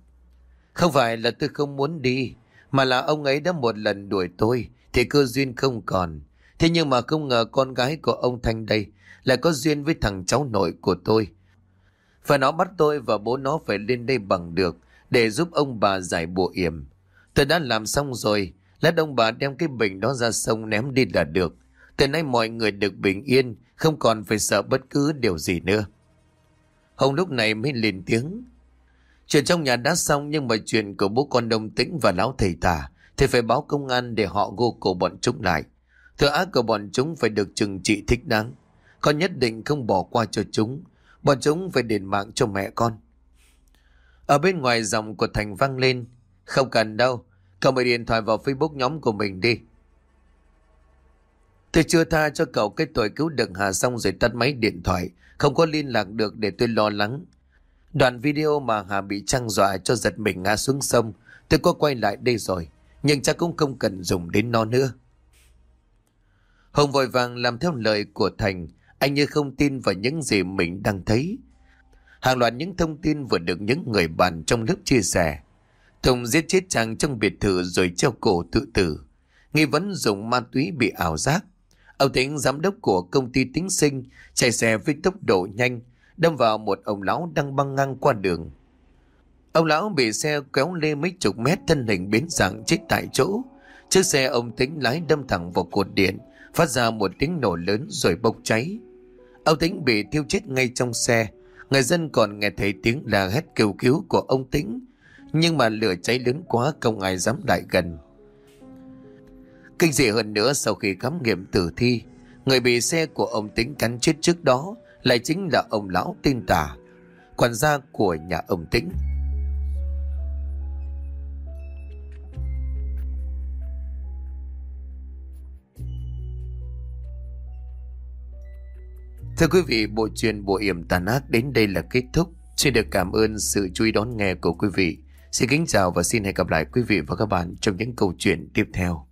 Không phải là tôi không muốn đi, mà là ông ấy đã một lần đuổi tôi, thì cơ duyên không còn. Thế nhưng mà không ngờ con gái của ông Thanh đây lại có duyên với thằng cháu nội của tôi. Và nó bắt tôi và bố nó phải lên đây bằng được để giúp ông bà giải bùa yểm. Tôi đã làm xong rồi, lát ông bà đem cái bình đó ra sông ném đi là được. Từ nay mọi người được bình yên, không còn phải sợ bất cứ điều gì nữa. Hồng lúc này mới lên tiếng. Chuyện trong nhà đã xong nhưng mà chuyện của bố con đông tĩnh và lão thầy tà thì phải báo công an để họ gô cổ bọn chúng lại. Thừa ác của bọn chúng phải được trừng trị thích đáng. Con nhất định không bỏ qua cho chúng. Bọn chúng phải đền mạng cho mẹ con. Ở bên ngoài dòng của Thành vang lên. Không cần đâu, cậu mời điện thoại vào Facebook nhóm của mình đi. Tôi chưa tha cho cậu cái tội cứu được Hà xong rồi tắt máy điện thoại, không có liên lạc được để tôi lo lắng. Đoạn video mà Hà bị trăng dọa cho giật mình ngã xuống sông, tôi có quay lại đây rồi, nhưng chắc cũng không cần dùng đến nó nữa. Hồng vội vàng làm theo lời của Thành, anh như không tin vào những gì mình đang thấy. Hàng loạt những thông tin vừa được những người bạn trong lớp chia sẻ thông giết chết chàng trong biệt thự rồi treo cổ tự tử. Nghi vấn dùng ma túy bị ảo giác. Ông Tính giám đốc của công ty tính sinh, chạy xe với tốc độ nhanh, đâm vào một ông lão đang băng ngang qua đường. Ông lão bị xe kéo lê mấy chục mét, thân hình biến dạng chết tại chỗ. Chiếc xe ông Tính lái đâm thẳng vào cột điện, phát ra một tiếng nổ lớn rồi bốc cháy. Ông Tính bị thiêu chết ngay trong xe. Người dân còn nghe thấy tiếng la hét kêu cứu của ông Tính. Nhưng mà lửa cháy lớn quá không ai dám lại gần. Kinh dị hơn nữa sau khi khám nghiệm tử thi, người bị xe của ông Tính cắn chết trước đó lại chính là ông lão tên tà quản gia của nhà ông Tính. Thưa quý vị, bộ truyền Bộ yểm tàn ác đến đây là kết thúc. Xin được cảm ơn sự chú ý đón nghe của quý vị. Xin kính chào và xin hẹn gặp lại quý vị và các bạn trong những câu chuyện tiếp theo.